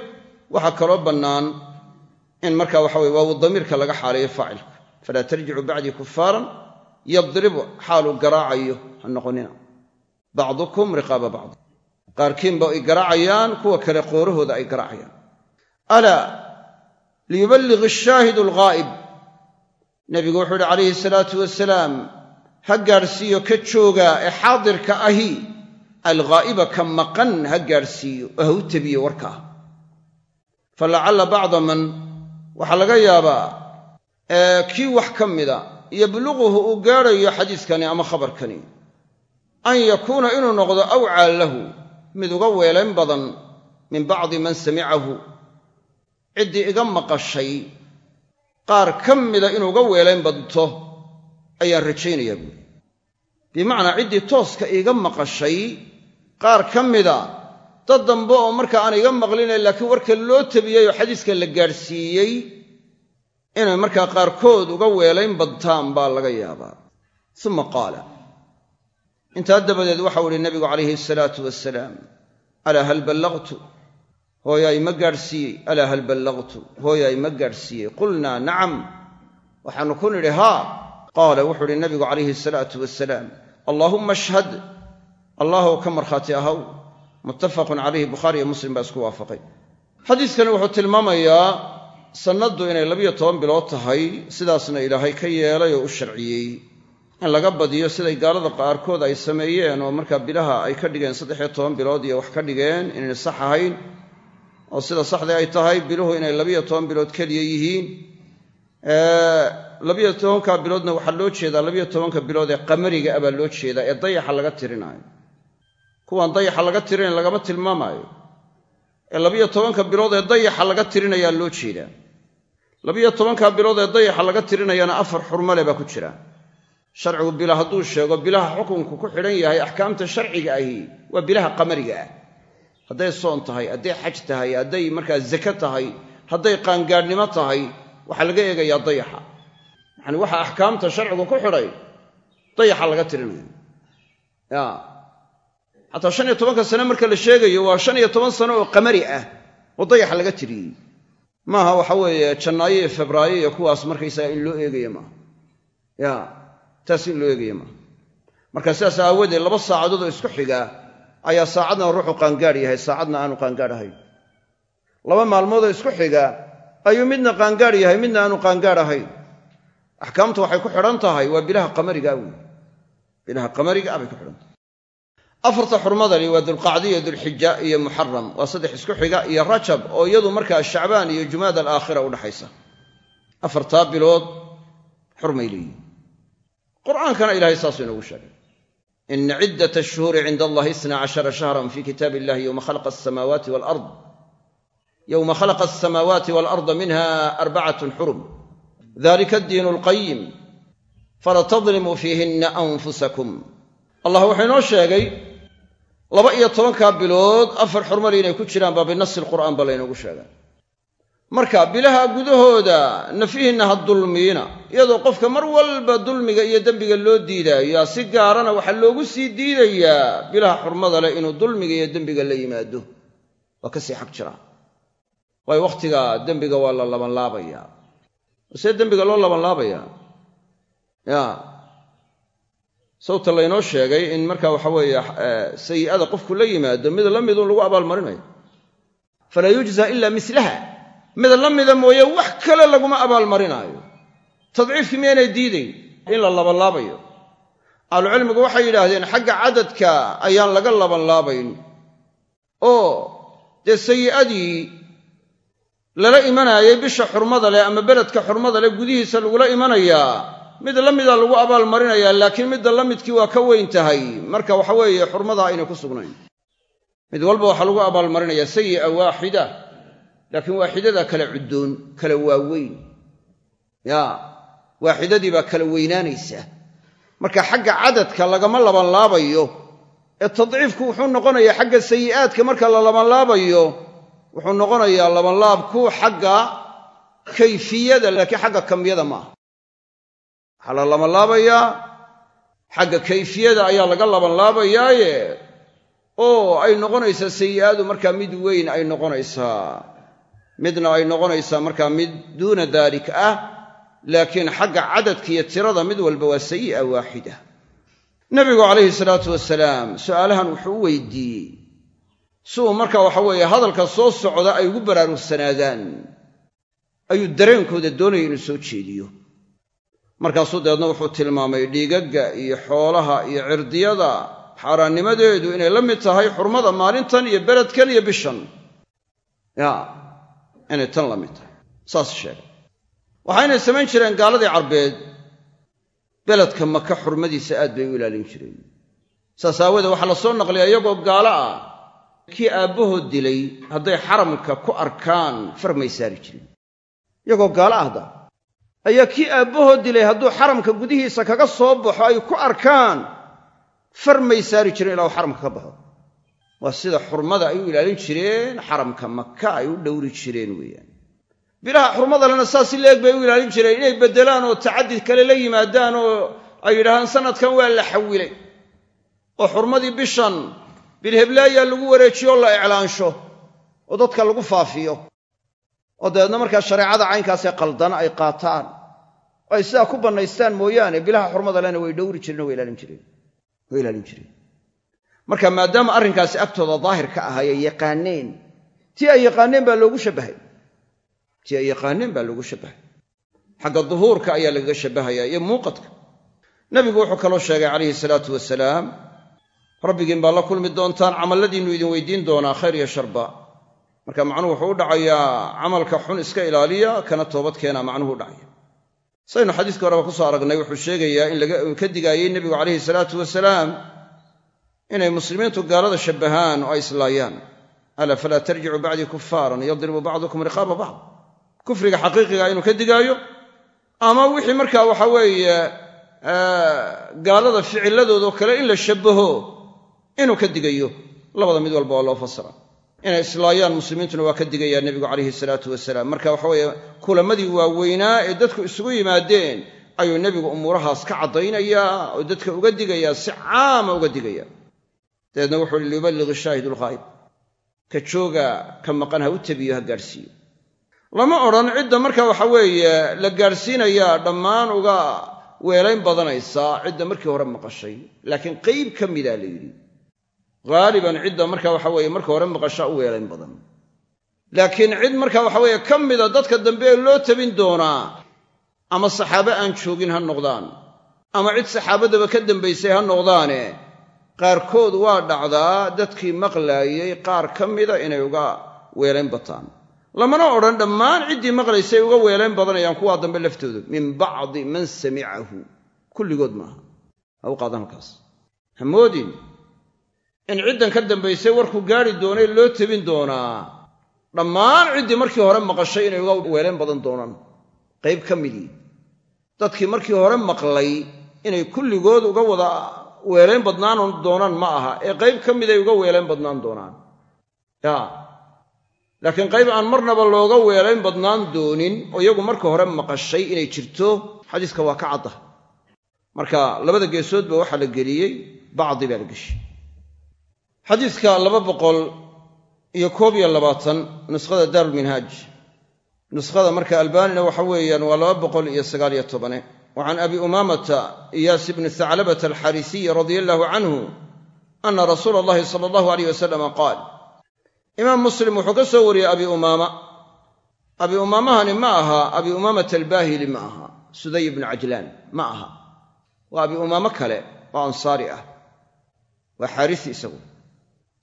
waxaa kaloo bannaan in marka waxa weye waawu damiirka laga xaaleeyo faacilka. Falaa tarjicu bacdii kufaaran yadribu xaaluu garaacayo ha noqonina. Bacdukum riqaaba bacd. Qaarkiinba ay garaacayaan kuwa kale qoorahooda ay garaacayaan. Alaa liyuballigh ashaahidu alghaa'ib. Nebigu wuxuu uhi calayhi salaatu wasalaam ha gaadhsiiyo ka joogaa ee xaadirka ahi. Alghaa'iba ka maqan ha gaadhsiiyo oo ha u tebiyo fa lacalla bacda man waxaa laga yaabaa kii wax ka mida yabluquhu uu gaadhayo xadiiskani ama khabarkani. An yakuuna inuu noqdo awcaa lahu mid uga weelayn badan min bacdi man samicahu. Ciddii iga maqashay qaar ka mida inuu uga weelayn badto ayaan rajaynayaa buuri bimacnaa ciddii tooska iiga maqashay qaar ka mida dad dambe oo marka aan iga maqline laakiin warka loo tabiyey oo xadiiska la gaadhsiiyey inay markaa qaarkood uga weelayn badtaan baa laga yaabaa. Uma qaala intaa dabadeed waxau ihi nabigu calayhi asalaatu wasalaam alaa hal ballaqtu hooyaay ma gaadhsiiyey alaa hal ballaqtu hooyaay ma gaadhsiiyey qulnaa nacam waxaannu ku nidhi haa qaala wuxuu uhi nabigu calayhi asalaatu wasalaam allaahumma ashhad allahw ka markhaati ahaw muttafaqun calayhi bukhaari iyo muslim baa isku waafaqay. Xadiiskani wuxuu tilmaamayaa sannaddu inay labiyo toban bilood tahay sidaasna ilaahay ka yeelay oo u sharciyey. In laga badiyo siday gaalada qaarkood ay sameeyeen oo markaa bilaha ay ka dhigeen saddexiyo toban bilood iyo wax ka dhigeen inayna sax ahayn oo sida saxdii ay tahay biluhu inay labiyo toban bilood keliya yihiin. Labiyo tobanka biloodna waxaa loo jeedaa labiyo tobanka bilood ee qamariga ah baa loo jeedaa ee dayaxa laga tirinaayo kuwan dayaxa laga tirinayn lagama tilmaamaayo ee labiyo tobanka bilood ee dayaxa laga tirinayaa loo jeedaa. labiyo tobanka bilood ee dayaxa laga tirinayana afar xurmale baa ku jira. sharcigu bila hadduu sheego bilaha xukunku ku xidhan yahay axkaamta sharciga ahi waa bilaha qamariga ah. hadday soon tahay hadday xaj tahay hadday markaa zake tahay hadday qaangaadhnimo tahay waxaa laga eegayaa dayaxa. yacani waxa axkaamta sharcigu ku xidhay dayaxa laga tirinaya ya xataa shan iyo tobanka sane marka la sheegayo waa shan iyo toban sano oo qamari ah oo dayaxa laga tiriyey maaha waxa weeye jannaayo iyo febraayo iyo kuwaas markaysaga in loo eegaya maaha. Ya taas in loo eegaya maaha. Marka sidaas aawadeed laba saacadood oo isku xigaa ayaa saacadna ruuxu qaangaadh yahay saacadna aanu qaangaadh ahayn. Laba maalmood oo isku xiga ayuu midna qaangaadh yahay midna aanu qaangaadh ahayn. Axkaamtu waxay ku xidhan tahay waa bilaha qamariga wey bilaha qamariga bay ku xidhan tahay afarta xurmadani waa dulqacdi iyo dulxija iyo muxaram waa saddex isku xiga iyo rajab oo iyadu markaa shacbaan iyo jumaad alaakhira udhaxaysa afartaa bilood xurmay leeyihiin qur'aankana ilahay saasuu inoogu sheegay. Ina ciddat ashuhuuri cinda allahi isna cashara shahran fi kitaab illahi yowma khalaqa asamaawaati walard. Yowma khalaqa asamaawaati waalarda minha arbacatun xurum dalika addiinu alqayim fala tadlimuu fiihinna anfusakum. Allah wuxuu inoo sheegay laba iyo tobankaa bilood afar xurmali inay ku jiraan baa binasi lqur'aan ba laynoogu sheegay. Marka bilaha gudahooda nafyihinna ha dulmiina iyadoo qofka mar walba dulmiga iyo dembiga loo diidaayo si gaarana waxaa loogu sii diidayaa bilaha xurmada leh inuu dulmiga iyo dembiga la yimaado. Waa ka sii xag jiraa. Waayo wakhtiga dembiga waa la labanlaabayaa see dembiga loo labanlaabayaa ya sawta laynoo sheegay in marka waxa weeye sayi'ada qofku la yimaado mid la midun lagu abaalmarinayo. Falaa yujza ila mislaha. Mid la mida mooye wax kale laguma abaalmarinaayo tadciifkii miyaynay diidayn in la labanlaabayo ahlucilmigu waxay yidhaahdeen xagga cadadka ayaan laga labanlaabayn oo dee sayi'adii lala imanaayay bisha xurmada leh ama beledka xurmada leh gudihiisa lagula imanayaa mid la mida lagu abaalmarinayaa laakiin midda la midkii waa ka weyn tahay. Marka waxa weeye xurmadaa aynay ku sugnayn. Mid walba waxaa lagu abaalmarinayaa sayi'a waaxida. Laakiin waaxidada kala cuddoon kala waaweyn. Ya waaxidadii baa kala weynaanaysa. Marka xagga cadadka lagama labanlaabayo ee tadciifku wuxuu noqonayaa xagga sayi'aadka marka la labanlaabayo wuxuu noqonayaa labanlaabku xagga kayfiyada laakiin xagga kamyada maaha waxaa la labanlaabayaa xagga kayfiyada ayaa laga labanlaabayaaye oo ay noqonaysaa sayi'aadu markaa mid weyn ay noqonaysaa midna ay noqonaysaa markaa mid duuna daalik ah. Laakiin xagga cadadka iyo tirada mid walba waa sayi'a waaxida nebigu calayhi salaatu wasalaam su'aalahan wuxuu u weydiiyey. Si uu marka waxa weeye hadalka soo socda ay ugu baraarugsanaadaan ayuu dareenkooda doonaya inuu soo jeediyo markaasuu dabeedna wuxuu tilmaamay dhiigagga iyo xoolaha iyo cirdiyada. Xaaraannimadeedu inay la mid tahay xurmada maalintan iyo beledkan iyo bishan. Ya inay tan la mid tahay. Saas sheegay. Waxaynay samayn jireen gaaladii carbeed beledka maka xurmadiisa aad bay u ilaalin jireen. Saas aawoodee waxaa la soo naqliya iyagoo gaalo ah kii aabbahood dilay hadday xaramka ku arkaan far may saari jireen. Iyagoo gaalo ahda ayaa kii aabbahood dilay hadduu xaramka gudihiisa kaga soo baxo ay ku arkaan far may saari jireen ilaa uu xaramka ka baxo. Waa sida xurmada ay u ilaalin jireen xaramka maka ay u dhowri jireen weeyaan. Bilaha xurmadalena saas si leeg bay u ilaalin jireen inay beddelaan oo tacadid kale la yimaadaan oo ay yidhahdaan sanadkan waa la xawilay. Oo xurmadii bishan bilheblaayaa lagu wareejiyo oo la iclaansho oo dadka lagu faafiyo. Oo dabeedna markaa shareecada caynkaasee qaldana ay qaataan ay sidaa ku bannaystaan mooyaane bilaha xurmada lena way dhowri jireen way ilaalin jireen marka maadaama arrinkaasi agtooda daahir ka ahay ay yaqaaneen tii ay yaqaaneen baa loogu shabbahay. Tii ay yaqaaneen baa loogu shabbahay. Xagga duhuurka ayaa lagaga shabbahaya iyo muuqadka. Nebigu wuxuu kaloo sheegay calayhi salaatu wasalaam rabbigiin baa la kulmi doontaan camalladiinnu idin weydiin doonaa khayr iyo sharba marka macnuhu wuxuu u dhacayaa camalka xun iska ilaaliya kana toobadkeena macnuhu u dhacaya saynu xadiiskii horeba ku soo aragnay wuxuu sheegayaa in ka digaayey nebigu calayhi salaatu wasalaam inay muslimiintu gaalada shabbahaan oo ay islaayaan alaa falaa tarjicuu bacdii kufaaran yadribu bacdukum riqaaba bacd. Kufriga xaqiiqiga inuu ka digaayo ama wixii markaa waxa weeye gaalada ficiladoodao kale in la shabbaho inuu ka digayo. Labada mid walba waa loo fasira inay islaayaan muslimiintuna waa ka digayaa nebigu calayhi salaatu wasalaam. Marka waxa weeye kulamadii waaweynaa ee dadku isugu yimaadeen ayuu nebigu umuurahaas ka caddaynayaa oo dadka uga digayaa si caama uga digaya dabeedna wuxuu uhi liyuballigh shaahid lghaayb ka jooga ka maqan ha u tabiyo ha gaadhsiiyo lama odhan cidda marka waxa weeye la gaadhsiinayaa dhammaan uga weelayn badanaysa cidda markii hore maqashay. Laakiin qayb ka midaa la yidhi haaliban cidda marka waxa weeye marka hore maqashaa u weelayn badan. Laakiin cid marka waxa weeye ka mida dadka dambe ee loo tabin doonaa ama saxaabe aan joogin ha noqdaan ama cid saxaabadaba ka dambaysay ha noqdaane qaarkood waa dhacdaa dadkii maqlaayey qaar ka mida inay uga weelayn bataan. Lamana odhan dhammaan ciddii maqlaysay uga weelayn badanayaan kuwaa dambe laftooda. Min bacdi man samicahu kulligood maaha. Ha u qaadan halkaas. Ha moodin in ciddan ka dambaysay warkuu gaari doonay loo tebin doonaa. Dhammaan ciddii markii hore maqashay inay uga weelayn badan doonaan. Qayb ka midii dadkii markii hore maqlay inay kulligood uga wada weelayn badnaan doonaan ma aha. Ee qayb ka miday uga weelayn badnaan doonaan. Ya. Laakiin qayb aan marnaba looga weelayn badnaan doonin oo iyagu marka hore maqashay inay jirto xadiiska waa ka cadda. Marka labada geesoodba waxaa la geliyey bacdi baa la geshay xadiiska laba boqol iyo koob iyo labaatan nuskhada daarulminhaaj nuskhada marka albaanina waxa weeyaan waa laba boqol iyo sagaal iyo tobane. Wa can abi umaamata iyaas bni thaclabata alxarisiyi radia allahu canhu ana rasuula allahi sala allahu aleyh wasalama qaal. Imaam muslim wuxuu ka soo wariyey abi umaama. Abi umaamahani ma aha abi umaamata albaahili ma aha suday ibnu cajlaan ma aha. Waa abi umaamo kale oo ansaari ah waa xaarisi isagu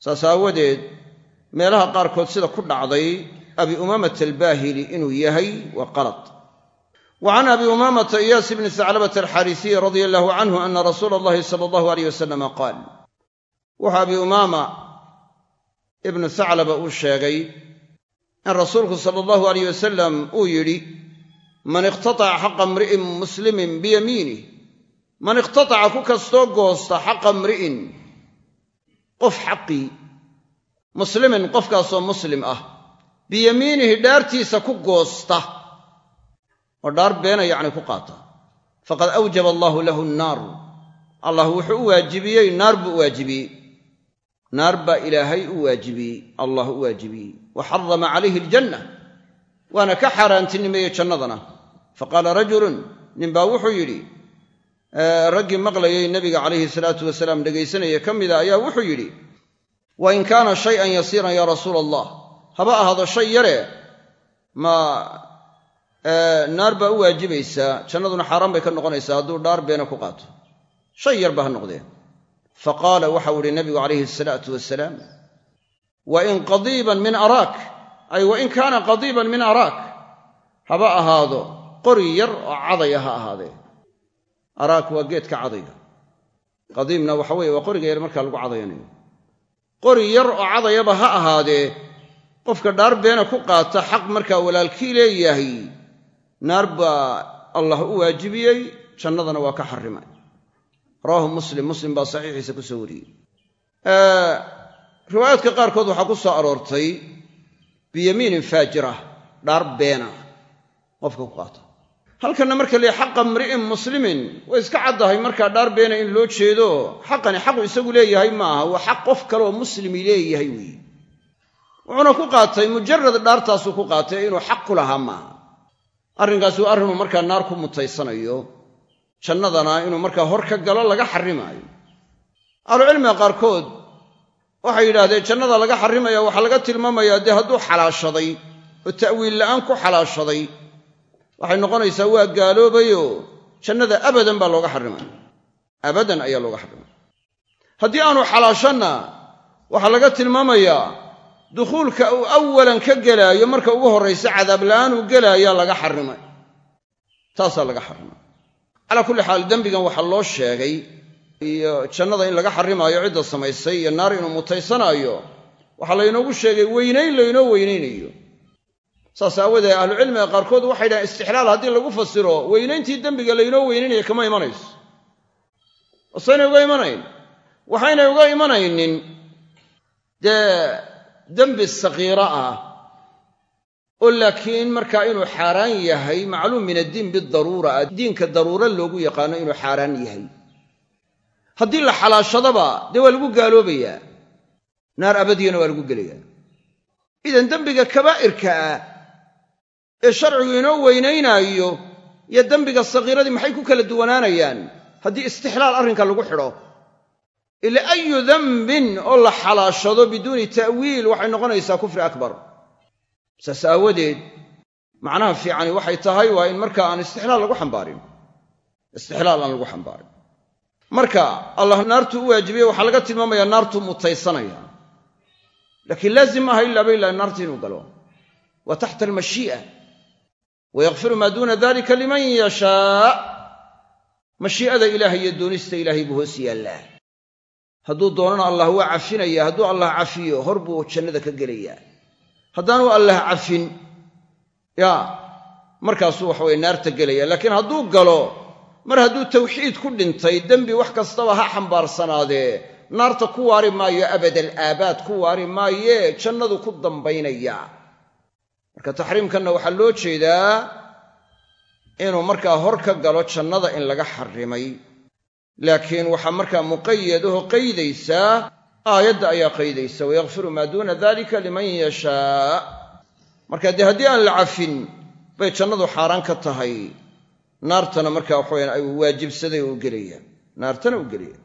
saas aawadeed meelaha qaarkood sida ku dhacday abi umaamata albaahili inuu yahay waa qalad. Wa can abi umaamata iyaas bni saclabata alxarisiyi radia allahu canhu ana rasuula allahi sala allahu aleyh wasalama qaal. Wuxuu abi umaama ibnu saclaba uu sheegay in rasuulku sala allahu aleyh wasalam uu yidhi man iqhtataca xaqa imri'in muslimin biyamiinih man iqhtataca ku kastoo goosta xaqa imri'in qof xaqii muslimin qofkaasoo muslim ah biyamiinihi dhaartiisa ku goosta oo dhaar beena yacni ku qaata. Faqad awjaba allaahu lahu nnaar allah wuxuu u waajibiyey naar buu u waajibiyey. Naar baa ilaahay u waajibiyey allah u waajibiyey. Wa xarama calayhi aljanna waana ka xaaraantinimeeyey jannadana. Faqaala rajulun ninbaa wuxuu yidhi raggii maqlayay nebiga calayhi salaatu wasalaam dhegaysanaya ka mida ayaa wuxuu yidhi wa in kaana shayan yasiiran yaa rasuula allah haba ahaado shay yare ma naar baa u waajibaysaa jannaduna xaaraan bay ka noqonaysaa hadduu dhaar beena ku qaato. Shay yarba ha noqdee. Fa qaala waxau ihi nabigu calayhi asalaatu wasalaam wa in qadiiban min araak. Ay wa in kaana qadiiban min araak. Haba ahaado qori yar oo cadaya ha ahaadee araak waa geedka cadayga qadiimna waxa weeye waa qoriga yar markaa lagu cadayanayo qori yar oo cadayaba ha ahaadee qofka dhaar beena ku qaata xaq markaa walaalkii leeyahay naar baa allah u waajibiyey jannadana waa ka xarimay. Rawaahu muslim. Muslim baa saxiixiisa ku soo wariyey. Riwaayaadka qaarkood waxaa ku soo aroortay biyamiinin faajira dhaar beena qofka ku qaata halkanna marka leey xaqa mri'in muslimin way iska caddahay markaa dhaar beena in loo jeedo. Xaqani xaqu isagu leeyahay ma aha waa xaq qof kaleoo muslimi leeyahay weeye wuxuuna ku qaatay mujarad dhaartaasuu ku qaatay inuu xaq ku lahaa maaha. Arrinkaasi waa arrinuu markaa naar ku mutaysanayo jannadana inuu markaa hor ka galo laga xarrimaayo. Ahlucilmiga qaarkood waxay yidhaahdeen jannada laga xarrimaya waxaa laga tilmaamayaa dee hadduu xalaashaday oo ta'wiil la'aan ku xalaashaday waxay noqonaysaa waa gaaloobayoo jannada abadan baa looga xarrimaya abadan ayaa looga xarrimaya haddii aanu xalaashanna waxaa laga tilmaamayaa dukhuulka uu awalan ka gelaayo marka ugu horraysa cadaab la'aan uu gelaayaa laga xarrimay. Taasaa laga xarrimay calaa kulli xaal dembigan waxaa loo sheegay iyo jannada in laga xarrimaayo cidda samaysay iyo naar inuu mutaysanaayo waxaa laynoogu sheegay weynayn laynoo weynaynayo saas aawadee ahlucilmiga qaarkood waxay dhahaan istixlaal haddii lagu fasiro weynayntii dembiga laynoo weynaynaya kama imanayso. Wasaynay uga imanayn. Waxaynay uga imanaynin dee dembi sakiiro ah oo laakiin markaa inuu xaaraan yahay macluum min addiin bidaruura diinka daruuro loogu yaqaano inuu xaaraan yahay. Haddii la xalaashadaba dee waa lagu gaaloobayaa. Naar abadiyana waa lagu gelayaa. Idan dembiga kabaa'irka ah ee sharcigu inoo weynaynaayo iyo dembiga sakiiradii maxay ku kala duwanaanayaan? Haddii istixlaal arrinka lagu xidho ila ayu dembin oo la xalaashado biduuni ta'wiil waxay noqonaysaa kufri akbar. Saas aawadeed macnaha fiicani waxay tahay waa in marka aan istixlaal lagu xambaarin. Istixlaal aan lagu xambaarin. Marka allah naartuu u waajibiyey waxaa laga tilmaamayaa naartuu mutaysanaya. Laakiin laazim maaha ilaaba ilaa naarta inuu galo. Waa taxta almashii'a wayakfiru maa duuna dalika liman yashaa mashii'ada ilaahay iyo doonista ilaahay buu hoos yaallaa hadduu doonana allah waa cafinaya hadduu allah cafiyo hor buu jannada ka gelayaa haddaanu allah cafin yaa markaasuu waxaweye naarta gelaya laakiin hadduu galo mar hadduu tawxiid ku dhintay dembi wax kastaba ha xambaarsanaadee naarta ku waari maayo abadal aabaad ku waari maayee jannadu ku dambaynaya marka taxriimkanna waxaa loo jeedaa inuu markaa hor ka galo jannada in laga xarrimay. Laakiin waxaa markaa muqayad aho qaydaysaa aayadda ayaa qaydaysa wayakfiru maa duuna dalika liman yashaa. Marka dee haddii aan la cafin bay jannadu xaaraan ka tahay. Naartana markaa waxaweyan ay waajibsaday oo u gelaya naartana u gelaya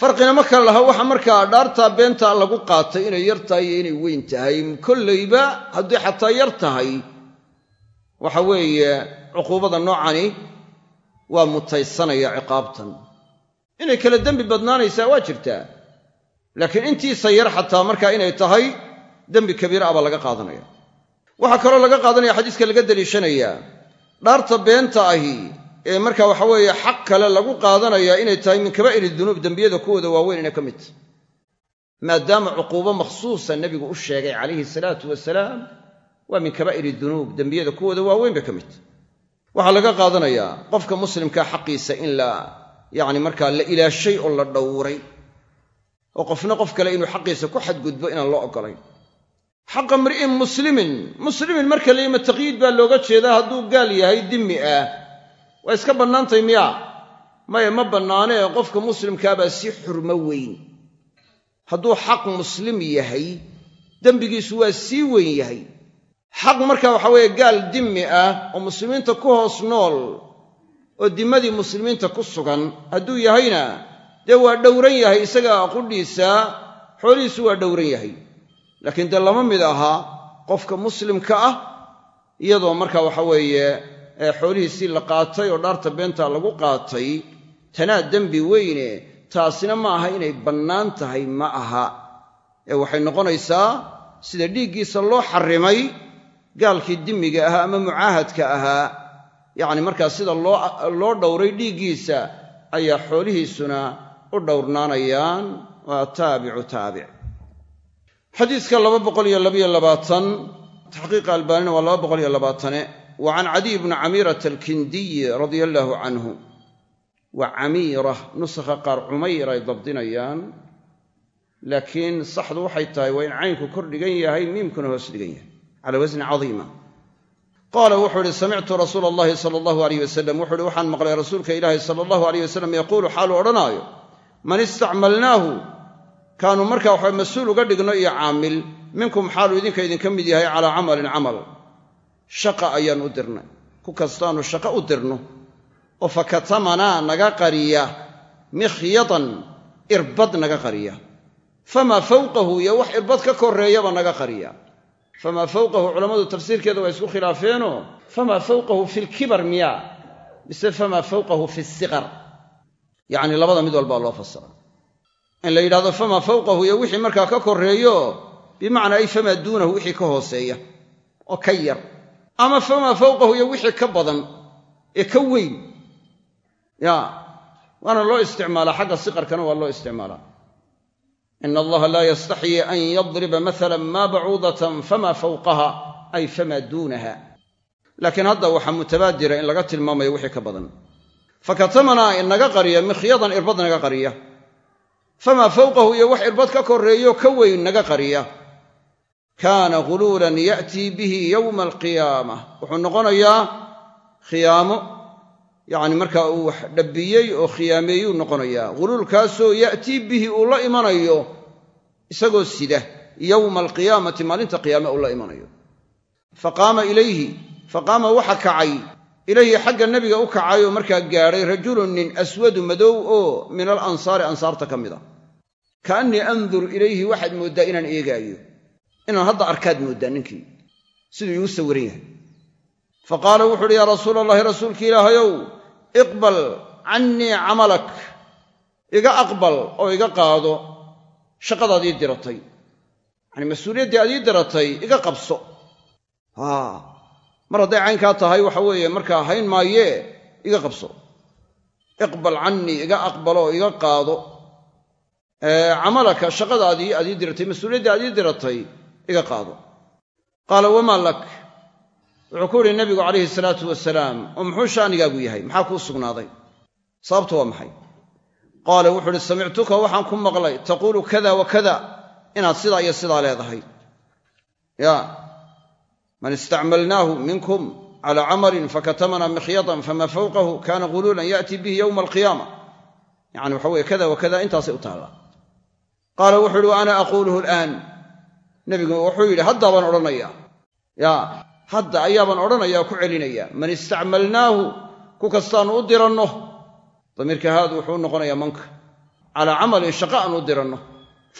farqina ma kale laha waxa markaa dhaartaa beentaa lagu qaatay inay yar tahay iyo inay weyn tahay kollayba haddii xataa yar tahay waxa weeye cuquubada noocani waa mutaysanaya ciqaabtan. Inay kala dembi badnaanaysaa waa jirtaa laakiin intiisa yar xataa markaa inay tahay dembi kabiira ah baa laga qaadanaya. Waxaa kaloo laga qaadanaya xadiiska laga daliishanayaa dhaarta beenta ahi ee marka waxa weeye xaq kale lagu qaadanayaa inay tahay min kabaa'ir dunuub dembiyada kuwooda waaweyn inay ka mid maadaama cuquubo makhsuusa nebigu u sheegay calayhi salaatu wasalaam waa min kabaa'ir dunuub dembiyada kuwooda waaweyn bay ka mid waxaa laga qaadanayaa qofka muslimkaa xaqiisa in la yacni markaa la ilaashay oo la dhowray oo qofna qof kale inuu xaqiisa ku xadgudbo inaan loo oggolayn. Xaqa mri'in muslimin muslimin marka la yima taqyiid baa looga jeedaa hadduu gaal yahay dimmi ah waa iska bannaantay miyaa maya ma bannaanee qofka muslimkaabaa si xurmo weyn. Hadduu xaq muslim yahay dembigiisu waa sii weyn yahay. Xaq marka waxa weeye gaal dimmi ah oo muslimiinta ku hoos nool oo dimmadii muslimiinta ku sugan hadduu yahayna dee waa dhowran yahay isaga qudhiisa xoolihiisu waa dhowran yahay. Laakiin dee lama mid ahaa qofka muslimka ah iyadoo marka waxa weeye xoolihiisii la qaatay oo dhaarta beenta lagu qaatay tanaa dembi weyne taasina ma aha inay bannaan tahay ma aha. Ee waxay noqonaysaa sida dhiiggiisa loo xarrimay gaalkii dimmiga ahaa ama mucaahadka ahaa yacni markaa sida loo dhowray dhiiggiisa ayaa xoolihiisuna u dhowrnaanayaan. Waa taabicu taabic. Xadiiska taxqiiqa albaanina waa wa can cadiy bni camiirata alkindiyi radia allaahu canhu wa camiira nusakha qaar cumayr ay dabdinayaan. Laakiin saxdu waxay tahay waa in caynku kor dhigan yahay miimkuna hoos dhigan yahay. Cala wasni cadiima. Qaala wuxuu ihi samictu rasuula allahi sala allahu alayh wasalam wuxuu ihi waxaan maqlay rasuulka ilaahi sala allahu alayh wasalam yaquulu xaalu odhanaayo man istacmalnaahu kaanu markaa waxa mas'uul uga dhigno iyo caamil minkum xaalu idinka idinka mid yahay calaa camalin camal shaqa ayaan u dirnay. Ku kastaanu shaqo u dirno. Oo fakatamanaa naga qariya. Mikhyadan irbad naga qariya. Famaa fawqahu iyo wax irbad ka koreeyaba naga qariya. Famaa fawqahu culammadu tafsiirkeeda waa isku khilaafeenoo. Famaa fawqahu fi lkibar miyaa mise famaa fawqahu fi siqar yacni labada mid walbaa loo fasira in la yidhahdo famaa fawqahu iyo wixii markaa ka koreeyo bimacnaa ay famaa duunahu wixii ka hooseeya. Oo ka yar ama famaa fawqahu iyo wixii ka badan ee ka weyn. Ya waana loo isticmaalaa xagga siqarkana waa loo isticmaalaa. Ina allaha laa yastaxyii an yadriba maala maa bacuudatan famaa fawqaha ay famaa duunaha. Laakiin hadda waxaa mutabaadira in laga tilmaamayo wixii ka badan. Fakatamanaa inaga qariya mikhyadan irbad naga qariya. Famaa fawqahu iyo wax irbad ka koreeyo ka weyn naga qariya kaana guluulan ya'tii bihi yowma alqiyaama. Wuxuu noqonayaa khiyaamo yacni markaa uu wax dhabbiyey oo khiyaameeyuu noqonayaa. Guluulkaasoo ya'tii bihi uu la imanayo isagoo sida yowma alqiyaamati maalinta qiyaame uu la imanayo. Faqaama ilayhi faqaama waxa kacay. Ilayhi xagga nebiga u kacay oo markaa gaadhay rajulun nin aswadu madow oo min alansaari ansaarta ka mid a kaannii andur ilayhi waxaad mooddaa inaan eegaayo inaan hadda arkaad mooddaa ninkii. Siduu iigu sawiran yahay. Fa qaala wuxu uhi yaa rasuula allahi rasuulki ilaahayow iqbal cannii camalak. Iga aqbal oo iga qaado shaqadaad ii diratay. Yacani mas'uuliyaddii aad ii diratay iga qabso. Haa mar hadday caynkaa tahay waxa weeye markaa hayn maayee iga qabso. Iqbal cannii iga aqbalo oo iga qaado. Camalaka shaqadaadii aad ii diratay mas'uuliyaddii aad ii diratay iga qaado. Qaala wamaa lak? Wuxuu ku yidhi nebigu calayhi salaatu wasalaam oo muxuu shaanigaagu yahay? Maxaa kuu sugnaaday? Sababtu waa maxay? Qaala wuxuu uhi samictuka waxaan ku maqlay. Taquulu kada wa kada inaad sidaa iyo sidaa leedahay. Ya. Man istacmalnaahu minkum cala camalin fakatamana mikhyatan fama fawqahu kana guluulan ya'tii bihi yowma alqiyaama. Yani waxa weye kada wa kada intaasay u taallaa. Qaala wuxuu uhi wa ana aquuluhu alaan nebigu wuxuu yidhi hadda baan odhanayaa ya hadda ayaabaan odhanayaa ku celinaya. Man istacmalnaahu ku kastaannu u diranno. Damiirka haadu wuxuu u noqonayaa manka calaa camalin shaqa aan u diranno.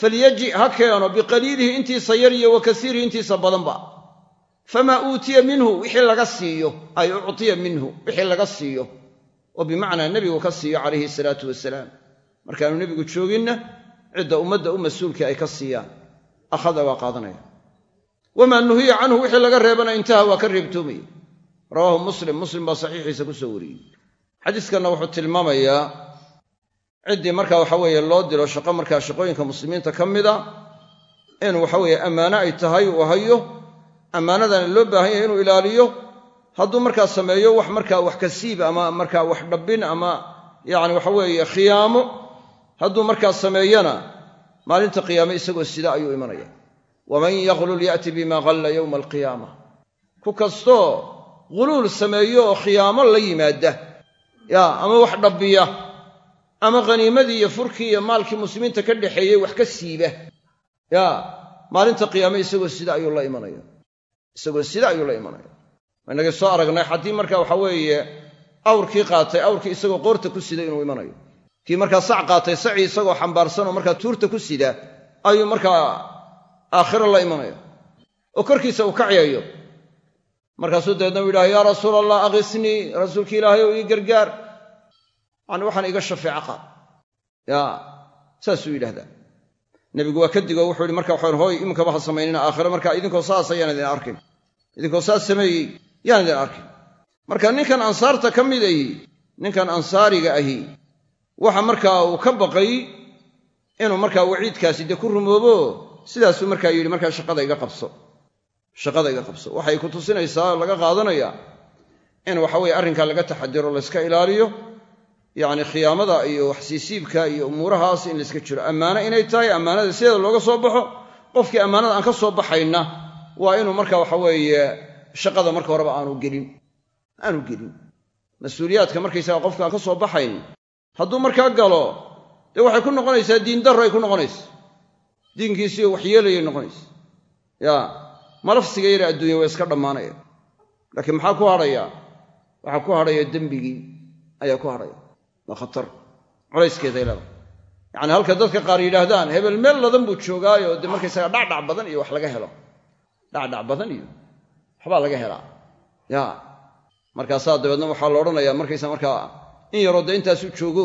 Falyaji ha keeno biqaliilihi intiisa yar iyo wa kasiirihi intiisa badanba. Famaa uutiya minhu wixii laga siiyo. Ay uctiya minhu wixii laga siiyo. Oo bimacnaa nebigu ka siiyo calayhi salaatu wasalaam. Markaanu nebigu jooginna cidda ummadda u mas'uulkii ay ka siiyaan akhada waa qaadanaya. Wamaa nuhiya canhu wixii laga reebana intaha waa ka reebtoomaya. Rawaahu muslim muslim baa saxiixiisa ku soo wariyey. Xadiiskanna wuxuu tilmaamayaa ciddii marka waxa weeye loo diro shaqo markaa shaqooyinka muslimiinta ka mida in waxa weeye ammaano ay tahay uu hayo ammaanadana loo baahan yahay inuu ilaaliyo hadduu markaa sameeyo wax markaa wax kasiib ama markaa wax dhabbin ama yacni waxa weeye khiyaamo hadduu markaa sameeyana maalinta qiyaame isagoo sida ayuu imanaya. Waman yaqlul ya'ti bima qalla yowma alqiyaama. Ku kastoo guluul sameeyo oo khiyaamo la yimaada. Ya ama wax dhabbiya ama khaniimadii iyo furkii iyo maalkii muslimiinta ka dhexeeyey wax ka siiba. Ya maalinta qiyaame isagoo sida ayuu la imanaya isagoo sida ayuu la imanaya inagii soo aragnay haddii marka waxa weeye awrkii qaatay awrkii isagoo qoorta ku sida inuu imanayo kii markaa sac qaatay sacii isagoo xambaarsan oo markaa tuurta ku sida ayuu markaa aakhiro la imanaya oo korkiisa uu kacayayo markaasuu dabeedna u yidhaha yaa rasuula allah akhisnii rasuulki ilaahay ow ii gargaar. Yani waxaan iga shafeeco qaad ya saasuu yidhahdaa nebigu waa ka digo wuxuu yihi marka waxaan hooy iminkaba ha samaynina aakhiro markaa idinkoo saasa yaan idin arkin. Idinkoo saas sameeyey yaan idin arkin. Marka ninkan ansaarta ka mid ahi ninkan ansaariga ahi waxa markaa uu ka baqay inuu markaa waciidkaasi dee ku rumoobo. Sidaasuu markaa yidhi markaa shaqada iga qabso. Shaqada iga qabso. Waxay ku tusinaysaa laga qaadanayaa in waxaweye arrinkaa laga taxadiro layska ilaaliyo. Yacni khiyaamada iyo waxsiisiibka iyo umuurahaas in layska jiro. Ammaano inay tahay ammaanada sideeda looga soo baxo qofkii ammaanada aan ka soo baxayna waa inuu marka waxa weeye shaqada marka horeba aanu gelin. Aanu gelin. Mas'uuliyaadka markaysaga qofka aan ka soo baxayn hadduu markaa galo dee waxay ku noqonaysaa diindarro ay ku noqonaysa. Diinkiisiioo waxyeelayay noqonaysa. Ya malafsiga yare adduunya waa iska dhammaanaya. Laakiin maxaa ku hadhaya waxaa ku hadhaya dembigii ayaa ku hadhaya waa khatar. Culayskeeday leedahay. Yacni halka dadka qaar yidhaahdaan hebel meel ladan buu joogaayo dee markaysaga dhacdhac badan iyo wax laga helo. Dhacdhac badan iyo waxbaa laga helaa. Ya markaasaa dabeedna waxaa la odhanayaa markaysa markaa in yaroo dee intaasu joogo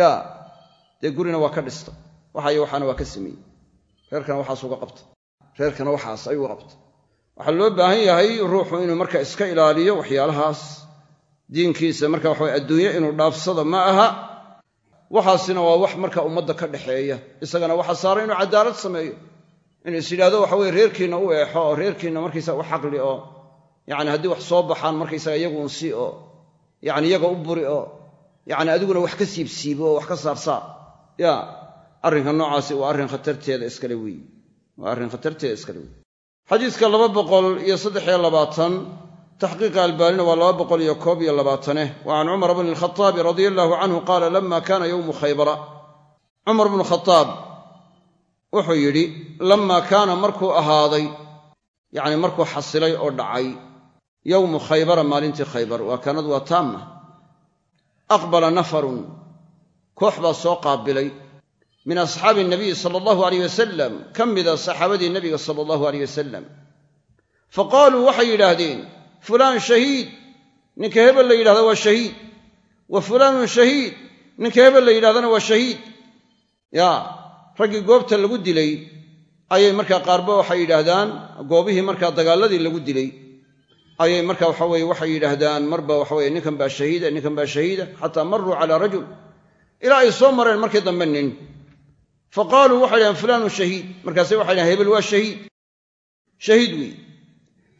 ya dee gurina waa ka dhista waxayo waxaana waa ka sameeyey. Reerkana waxaas uga qabta. Reerkana waxaas ayuu qabta. Waxaa loo baahan yahay ruuxu inuu marka iska ilaaliyo waxyaalahaas. Diinkiisa marka waxawe adduunye inuu dhaafsado ma aha. Waxaasina waa wax marka ummadda ka dhaxeeya. Isagana waxa saara inuu cadaalad sameeyo. Inuu is yidhahdo waxa weye reerkiinna u eexo oo reerkiinna markaysaga u xaqli oo yacni haddii wax soo baxaan markaysaga iyaguun si oo yacni iyaga u buri oo yacni adiguna wax ka siibsiibo oo wax ka saarsaar ya arrinka noocaasi waa arrin khatarteeda iskale weeye waa arrin khatarteeda iskale weeye xadiiska laba boqol iyo saddex iyo labaatan taxqiiqa albaanina waa laba boqol iyo koob iyo labaataneh wa can cumar bni alkhaaabi radia allahu canhu qaala lama kaana yowmu khaybara. Cumar bnu khadaab wuxuu yidhi lamma kaana markuu ahaaday yacni markuu xasilay oo dhacay yowmu khaybara maalintii khaybar. Waa kaanad waa taamma aqbala nafarun. Koox baa soo qaabilay. Min asxaabi nabiyi sala allahu aleyh wasalam ka mida saxaabadii nebiga sala allahu aleyh wasalam fa qaaluu waxay yidhaahdeen fulaan shahiid. Ninka hebel la yidhahda waa shahiid. Wa fulaanun shahiid. Ninka hebel la yidhahdana waa shahiid. Yaa raggii goobta lagu dilay ayay markaa qaarba waxay yidhaahdaan goobihii markaa dagaaladii lagu dilay ayay marka waxaweye waxay yidhaahdaan marba waxaweye ninkan baa shahiida ninkan baa shahiida xataa maruu calaa rajul. Ilaa ay soo mareen markii dambe nin. Fa qaaluu waxay yidhahdeen fulaanun shahiid. Markaase waxay dhahen hebel waa shahiid. Shahiid weeye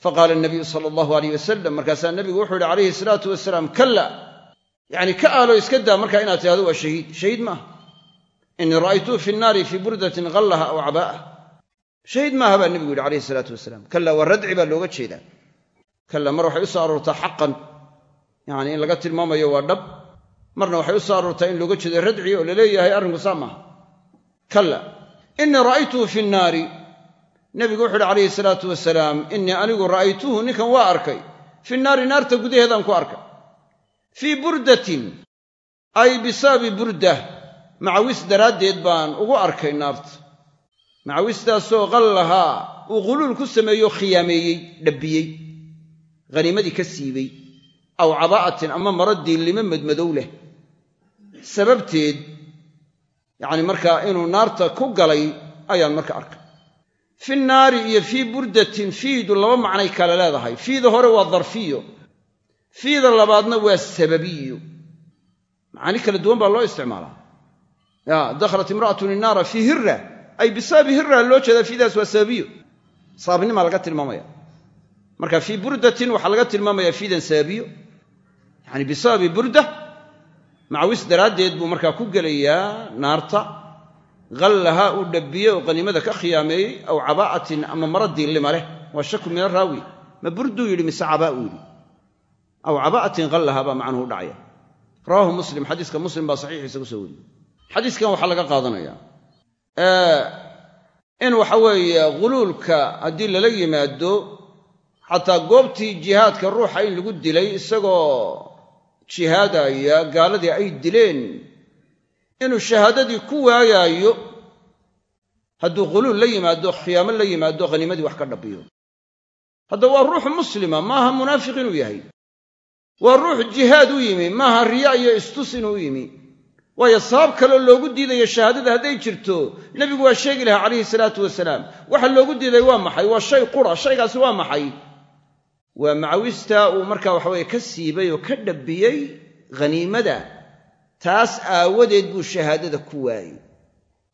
faqaala nabiyu sala allahu aleyh wasalam markaasaa nebigu wuxuu yihi calayhi salaatu wasalaam kalla. Yacni ka aalo iska daa markaa inaad tidhahdo waa shahiid. Shahiid maaha inii ra'aytuhu fi nnaari fii burdatin ghallaha aw cabaa'ah shahiid maaha baa nebigu yidhi calayhi salaatu wasalaam kalla waa radci baa looga jeedaa kalla mar waxay u soo aroortaa xaqan. Yacni in laga tilmaamayo waa dhab. Marna waxay u soo aroortaa in looga jeedo radci oo la leeyahay arrinku saa maaha. Kalla inii ra'aytuhu fi nnaari. Nebigu wuxu uhi calayhi salaatu wasalaam innii anigu ra'aytuhu ninkan waa arkay. Fi naari naarta gudaheedaan ku arkay fii burdatin ay bisababi burda macawis daraaddeed baan ugu arkay naarta. Macawistaasoo qallahaa uu quluul ku sameeyo khiyaameeyey dhabbiyey haniimadii ka siibay aw cabaa'atin ama maro diillimo madmadow leh. Sababteed yacni markaa inuu naarta ku galay ayaan marka arkay. Fi naari iyo fii burdatin fiidu laba macnay kale leedahay. Fiida hore waa darfiyo. Fiida labaadna waa sababiyo. Macaani kala duwan baa loo isticmaalaa. Ya dakhalat imra'atun innaara fii hira ay bisababi hira loo jeedaa fiidaas waa sababiyo. Sababnimaa laga tilmaamaya marka fii burdatin waxaa laga tilmaamaya fiidan sababiyo yani bisababi burda macawis daraaddeed buu markaa ku gelayaa naarta hallahaa uu dhabbiyey oo qaniimada ka khiyaameeyey aw cabaa'atin ama mara diillima leh. Waa shaku min araawi ma burduu yidhi mise cabaa uu yidhi? Aw cabaa'atin hallahaa baa macnuhu dhacaya. Rawaahu muslim xadiiska muslim baa saxiixiisa ku soo wariyey. Xadiiskan waxaa laga qaadanaya in waxa weeye ghuluulka haddii lala yimaado xataa goobtii jihaadka ruuxa in lagu dilay isagoo jihaadaya gaaladii ay dileen inuu shahaadadii ku waayaayo hadduu quluul la yimaado khiyaamo la yimaado khaniimadii wax ka dhabiyo. Hadda waa ruux muslima maaha munaafiq inuu yahay. Waa ruux jihaad u yimi maaha riya iyo istus inuu yimi. Waayo sabab kaloo loogu diidayo shahaadada hadday jirto nebigu waa sheegi lahaa calayhi salaatu wasalaam. Waxa loogu diiday waa maxay? Waa shay qura shaygaasi waa maxay waa macawistaa uu markaa waxaweye ka siibay oo ka dhabbiyey khaniimada taas aawadeed buu shahaadada ku waayey.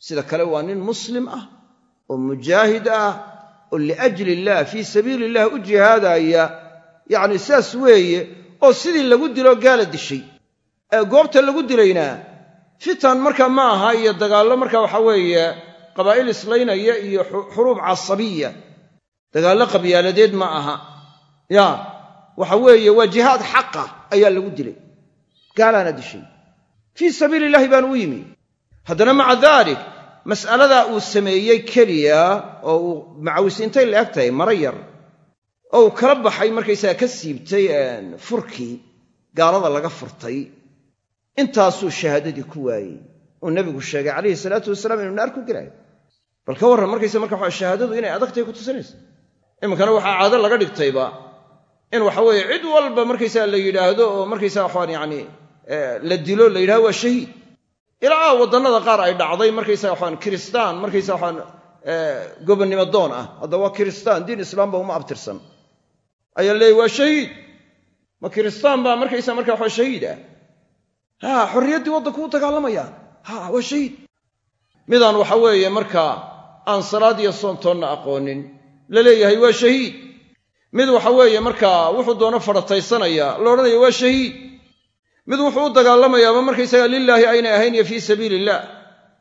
Sida kale waa nin muslim ah oo mujaahid ah oo liajli illah fii sabiili illah u jihaadaya yacni saas weeye oo sidii lagu dilo gaala dishay. Ee goobta lagu dilayna fitan marka ma aha iyo dagaallo marka waxa weeye qabaa'il islaynaya iyo xuruub casabiya dagaallo qabyaaladeed ma aha ya waxa weeye waa jihaad xaqa ayaa lagu dilay. Gaalaana dishay. Fii sabiili illahi baanu u yimi. Haddana maca daalik mas'aladaa uu sameeyey keliya oo uu macawisiintay la eg tahay mara yar oo uu kala baxay markaysaga ka siibtay furkii gaalada laga furtay intaasuu shahaadadii ku waayey. Uu nebigu sheegay calayhi salaatu wasalaam inuu naar ku gelaayo bal ka warran markaysa marka waxa shahaadadu inay adagtahay ku tusinaysa iminkana waxaa caado laga dhigtayba in waxa weeye cid walba markaysaa la yidhaahdo oo markaysaa waxaan yacni la dilo la yidhahdo waa shahiid ilaa waddannada qaar ay dhacday markaysaa waxaan kiristaan markaysaa waxaan gobonnimo doon ah. Hadda waa kiristaan diin islaamba uma abtirsan. Ayaa leeyay waa shahiid ma kiristaan baa markaysaa markaa waxaa shahiid ah. Ha xorriyaddii waddanku u dagaalamaya ha waa shahiid. Midaan waxa weeye markaa aan salaad iyo soontoonna aqoonin. La leeyahay waa shahiid mid waxa weeye markaa wuxuu doono fadhataysanaya la odhanaya waa shahiid. Mid wuxuu u dagaalamayaaba markaysaga lilaahi aynay ahayn iyo fii sabiili illah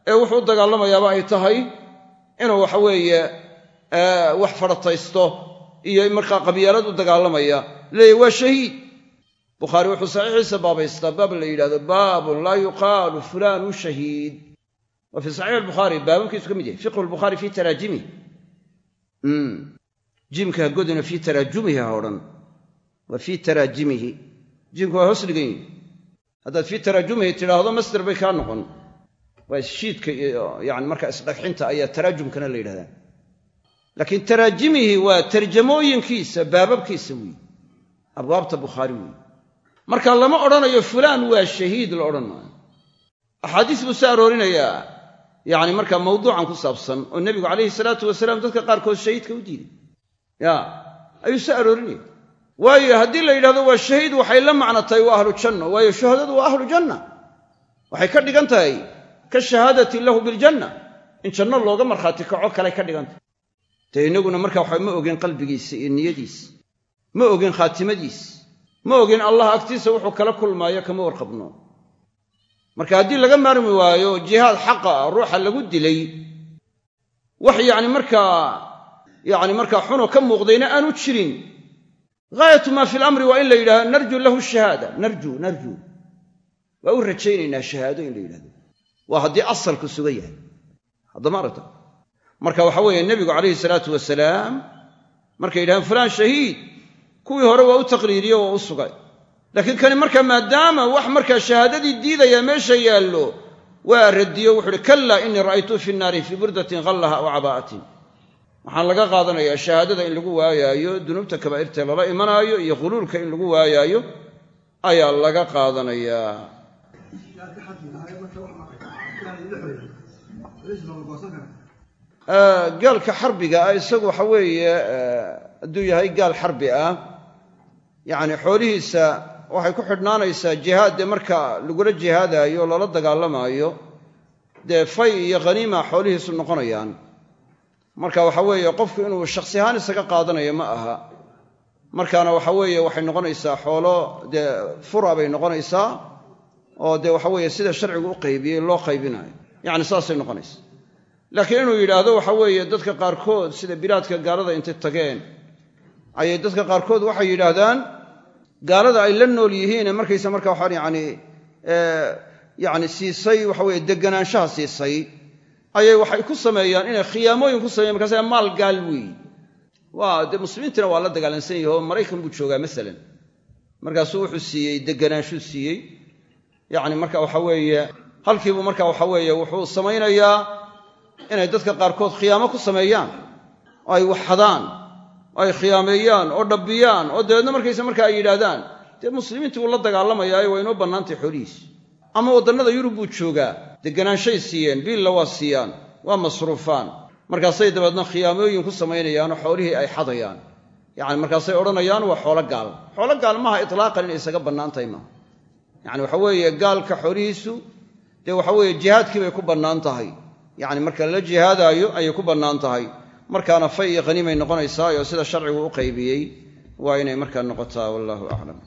ee wuxuu u dagaalamayaaba ay tahay inuu waxa weeye wax farataysto iyo markaa qabyaalad u dagaalamaya. Leeya waa shahiid. Bukhaari wuxuu saxiixiisa baabaystaa baab la yidhahdo baabun laa yuqaalu fulaanu shahiid. Waa fii saxiix albukhaari baababkiisu ka mid yahay fiqhu lbukhaari jiimka ha godina fii taraajumihi ha odhan. Waa fii taraajimihi jiimka waa hoos dhigan yihi haddaad fii taraajumihi tidhaahdo masder bay kaa noqon. Waa shiidka iyo yani markaa isdhagxinta ayaa taraajumkana la yidhahdaa. Laakiin taraajimihi waa tarjamooyinkiisa baababkiisa weeye abwaabta bukhaari weeye marka lama odhanayo fulaan waa shahiid la odhan maayo. Axaadiis buu soo aroorinayaa. Yacni markaa mawduucan ku saabsan oo nebigu calayhi salaatu wasalaam dadka qaarkood shahiidka u diiday ya ayuu aroorinaya waayo haddii la yidhahdo waa shahiid waxay la macno waa ahlu janna. Waayo shuhadadu waa ahlu janna. Waxay ka dhigan tahay ka shahaadati lahu biljanna in janno looga markhaati kaco kale ka dhigan tahay. Dee innaguna marka waxa ma ogin qalbigiisa iyo niyadiisa. Ma ogin khaatimadiis ma ogin allah agtiisa wuxuu kala kulmaayo kama warqabno. Marka haddii laga maarmi waayo jihaad xaqa ruuxa lagu dilay wax yacni markaa yacni markaa xuno ka muuqdayna aanu jirin. Gaayatu maa fi lamri waa in la yidhahdo narju lahu shahaada. Narju narju. Waa u rajaynaynaa shahaado in la yidhahdo. Waa haddii asalku sugan yahay. Haddama aragta marka waxa weeye nebigu calayhi salaatu wasalaam markay yidhahdeen fulaan shahiid. Kuwii hore waa u taqriiriye waa u sugay. Laakiin kani marka maadaama wax markaa shahaadadii diidaya meesha yaallo waa radiyo wuxu uhi kallaa innii ra'aytuu fi fii burdatin ghallaha aw cabaa'atin waxaan laga qaadanayaa shahaadada in lagu waayaayo dunuubta kabaa'irta lala imanaayo iyo khuluulka in lagu waayaayo ayaa laga qaadanayaa gaalka xarbiga ah isagu waxa weeye hadduu yahay gaal xarbi ah yacni xoolihiisa waxay ku xidhnaanaysaa jihaad dee marka lagula jihaadaayo lala dagaalamaayo dee fay iyo khaniima xoolihiisu noqonayaan marka waxa weeye qofku inuu shakhsi ahaan isaga qaadanayo ma aha. Markaana waxa weeye waxay noqonaysaa xoolo dee fura bay noqonaysaa oo dee waxa weeye sida sharcigu u qaybiyey loo qaybinayo. Yacni saasay noqonaysaa. Laakiin inuu yidhaahdo waxa weeye dadka qaarkood sida bilaadka gaalada intay tageen ayay dadka qaarkood waxay yidhaahdaan gaalada ay la nool yihiine markaysa marka waxaan yani yani siisay waxa weye deganaanshaha siisay ayay waxay ku sameeyaan inay khiyaamooyin ku sameyan markaas maal gaal weeyi waa dee muslimiintina waa la dagaalansan yahi oo maraykan buu joogaa masalan. Markaasuu wuxuu siiyey deganaanshuu siiyey. Yacni marka waxa weeye halkiibuu marka waxa weeye wuxuu samaynayaa inay dadka qaarkood khiyaamo ku sameeyaan. Oo ay waxxadaan oo ay khiyaameeyaan oo dhabbiyaan oo dabeedna markayse marka ay yidhaahdaan. Dee muslimiintii wuu la dagaalamaya waa inoo bannaantay xoolihiis ama waddannada yurub buu joogaa deganaanshay siiyeen biilla waa siiyaan waa masruufaan. Markaasay dabeedna khiyaamooyin ku samaynayaanoo xoolihii ay xadayaan. Yacni markaasay odhanayaan waa xoolo gaal. Xoolo gaal maaha itlaaqan inay isaga bannaan tahay maaha yacni waxa weeye gaalka xoolihiisu dee waxa weeye jihaadkii bay ku bannaan tahay. Yacni marka lala jihaadaayo ayay ku bannaan tahay. Markaana fay iyo khaniimay noqonaysaa oo sida sharcigu u qaybiyey waa inay markaa noqotaa wallahu aclam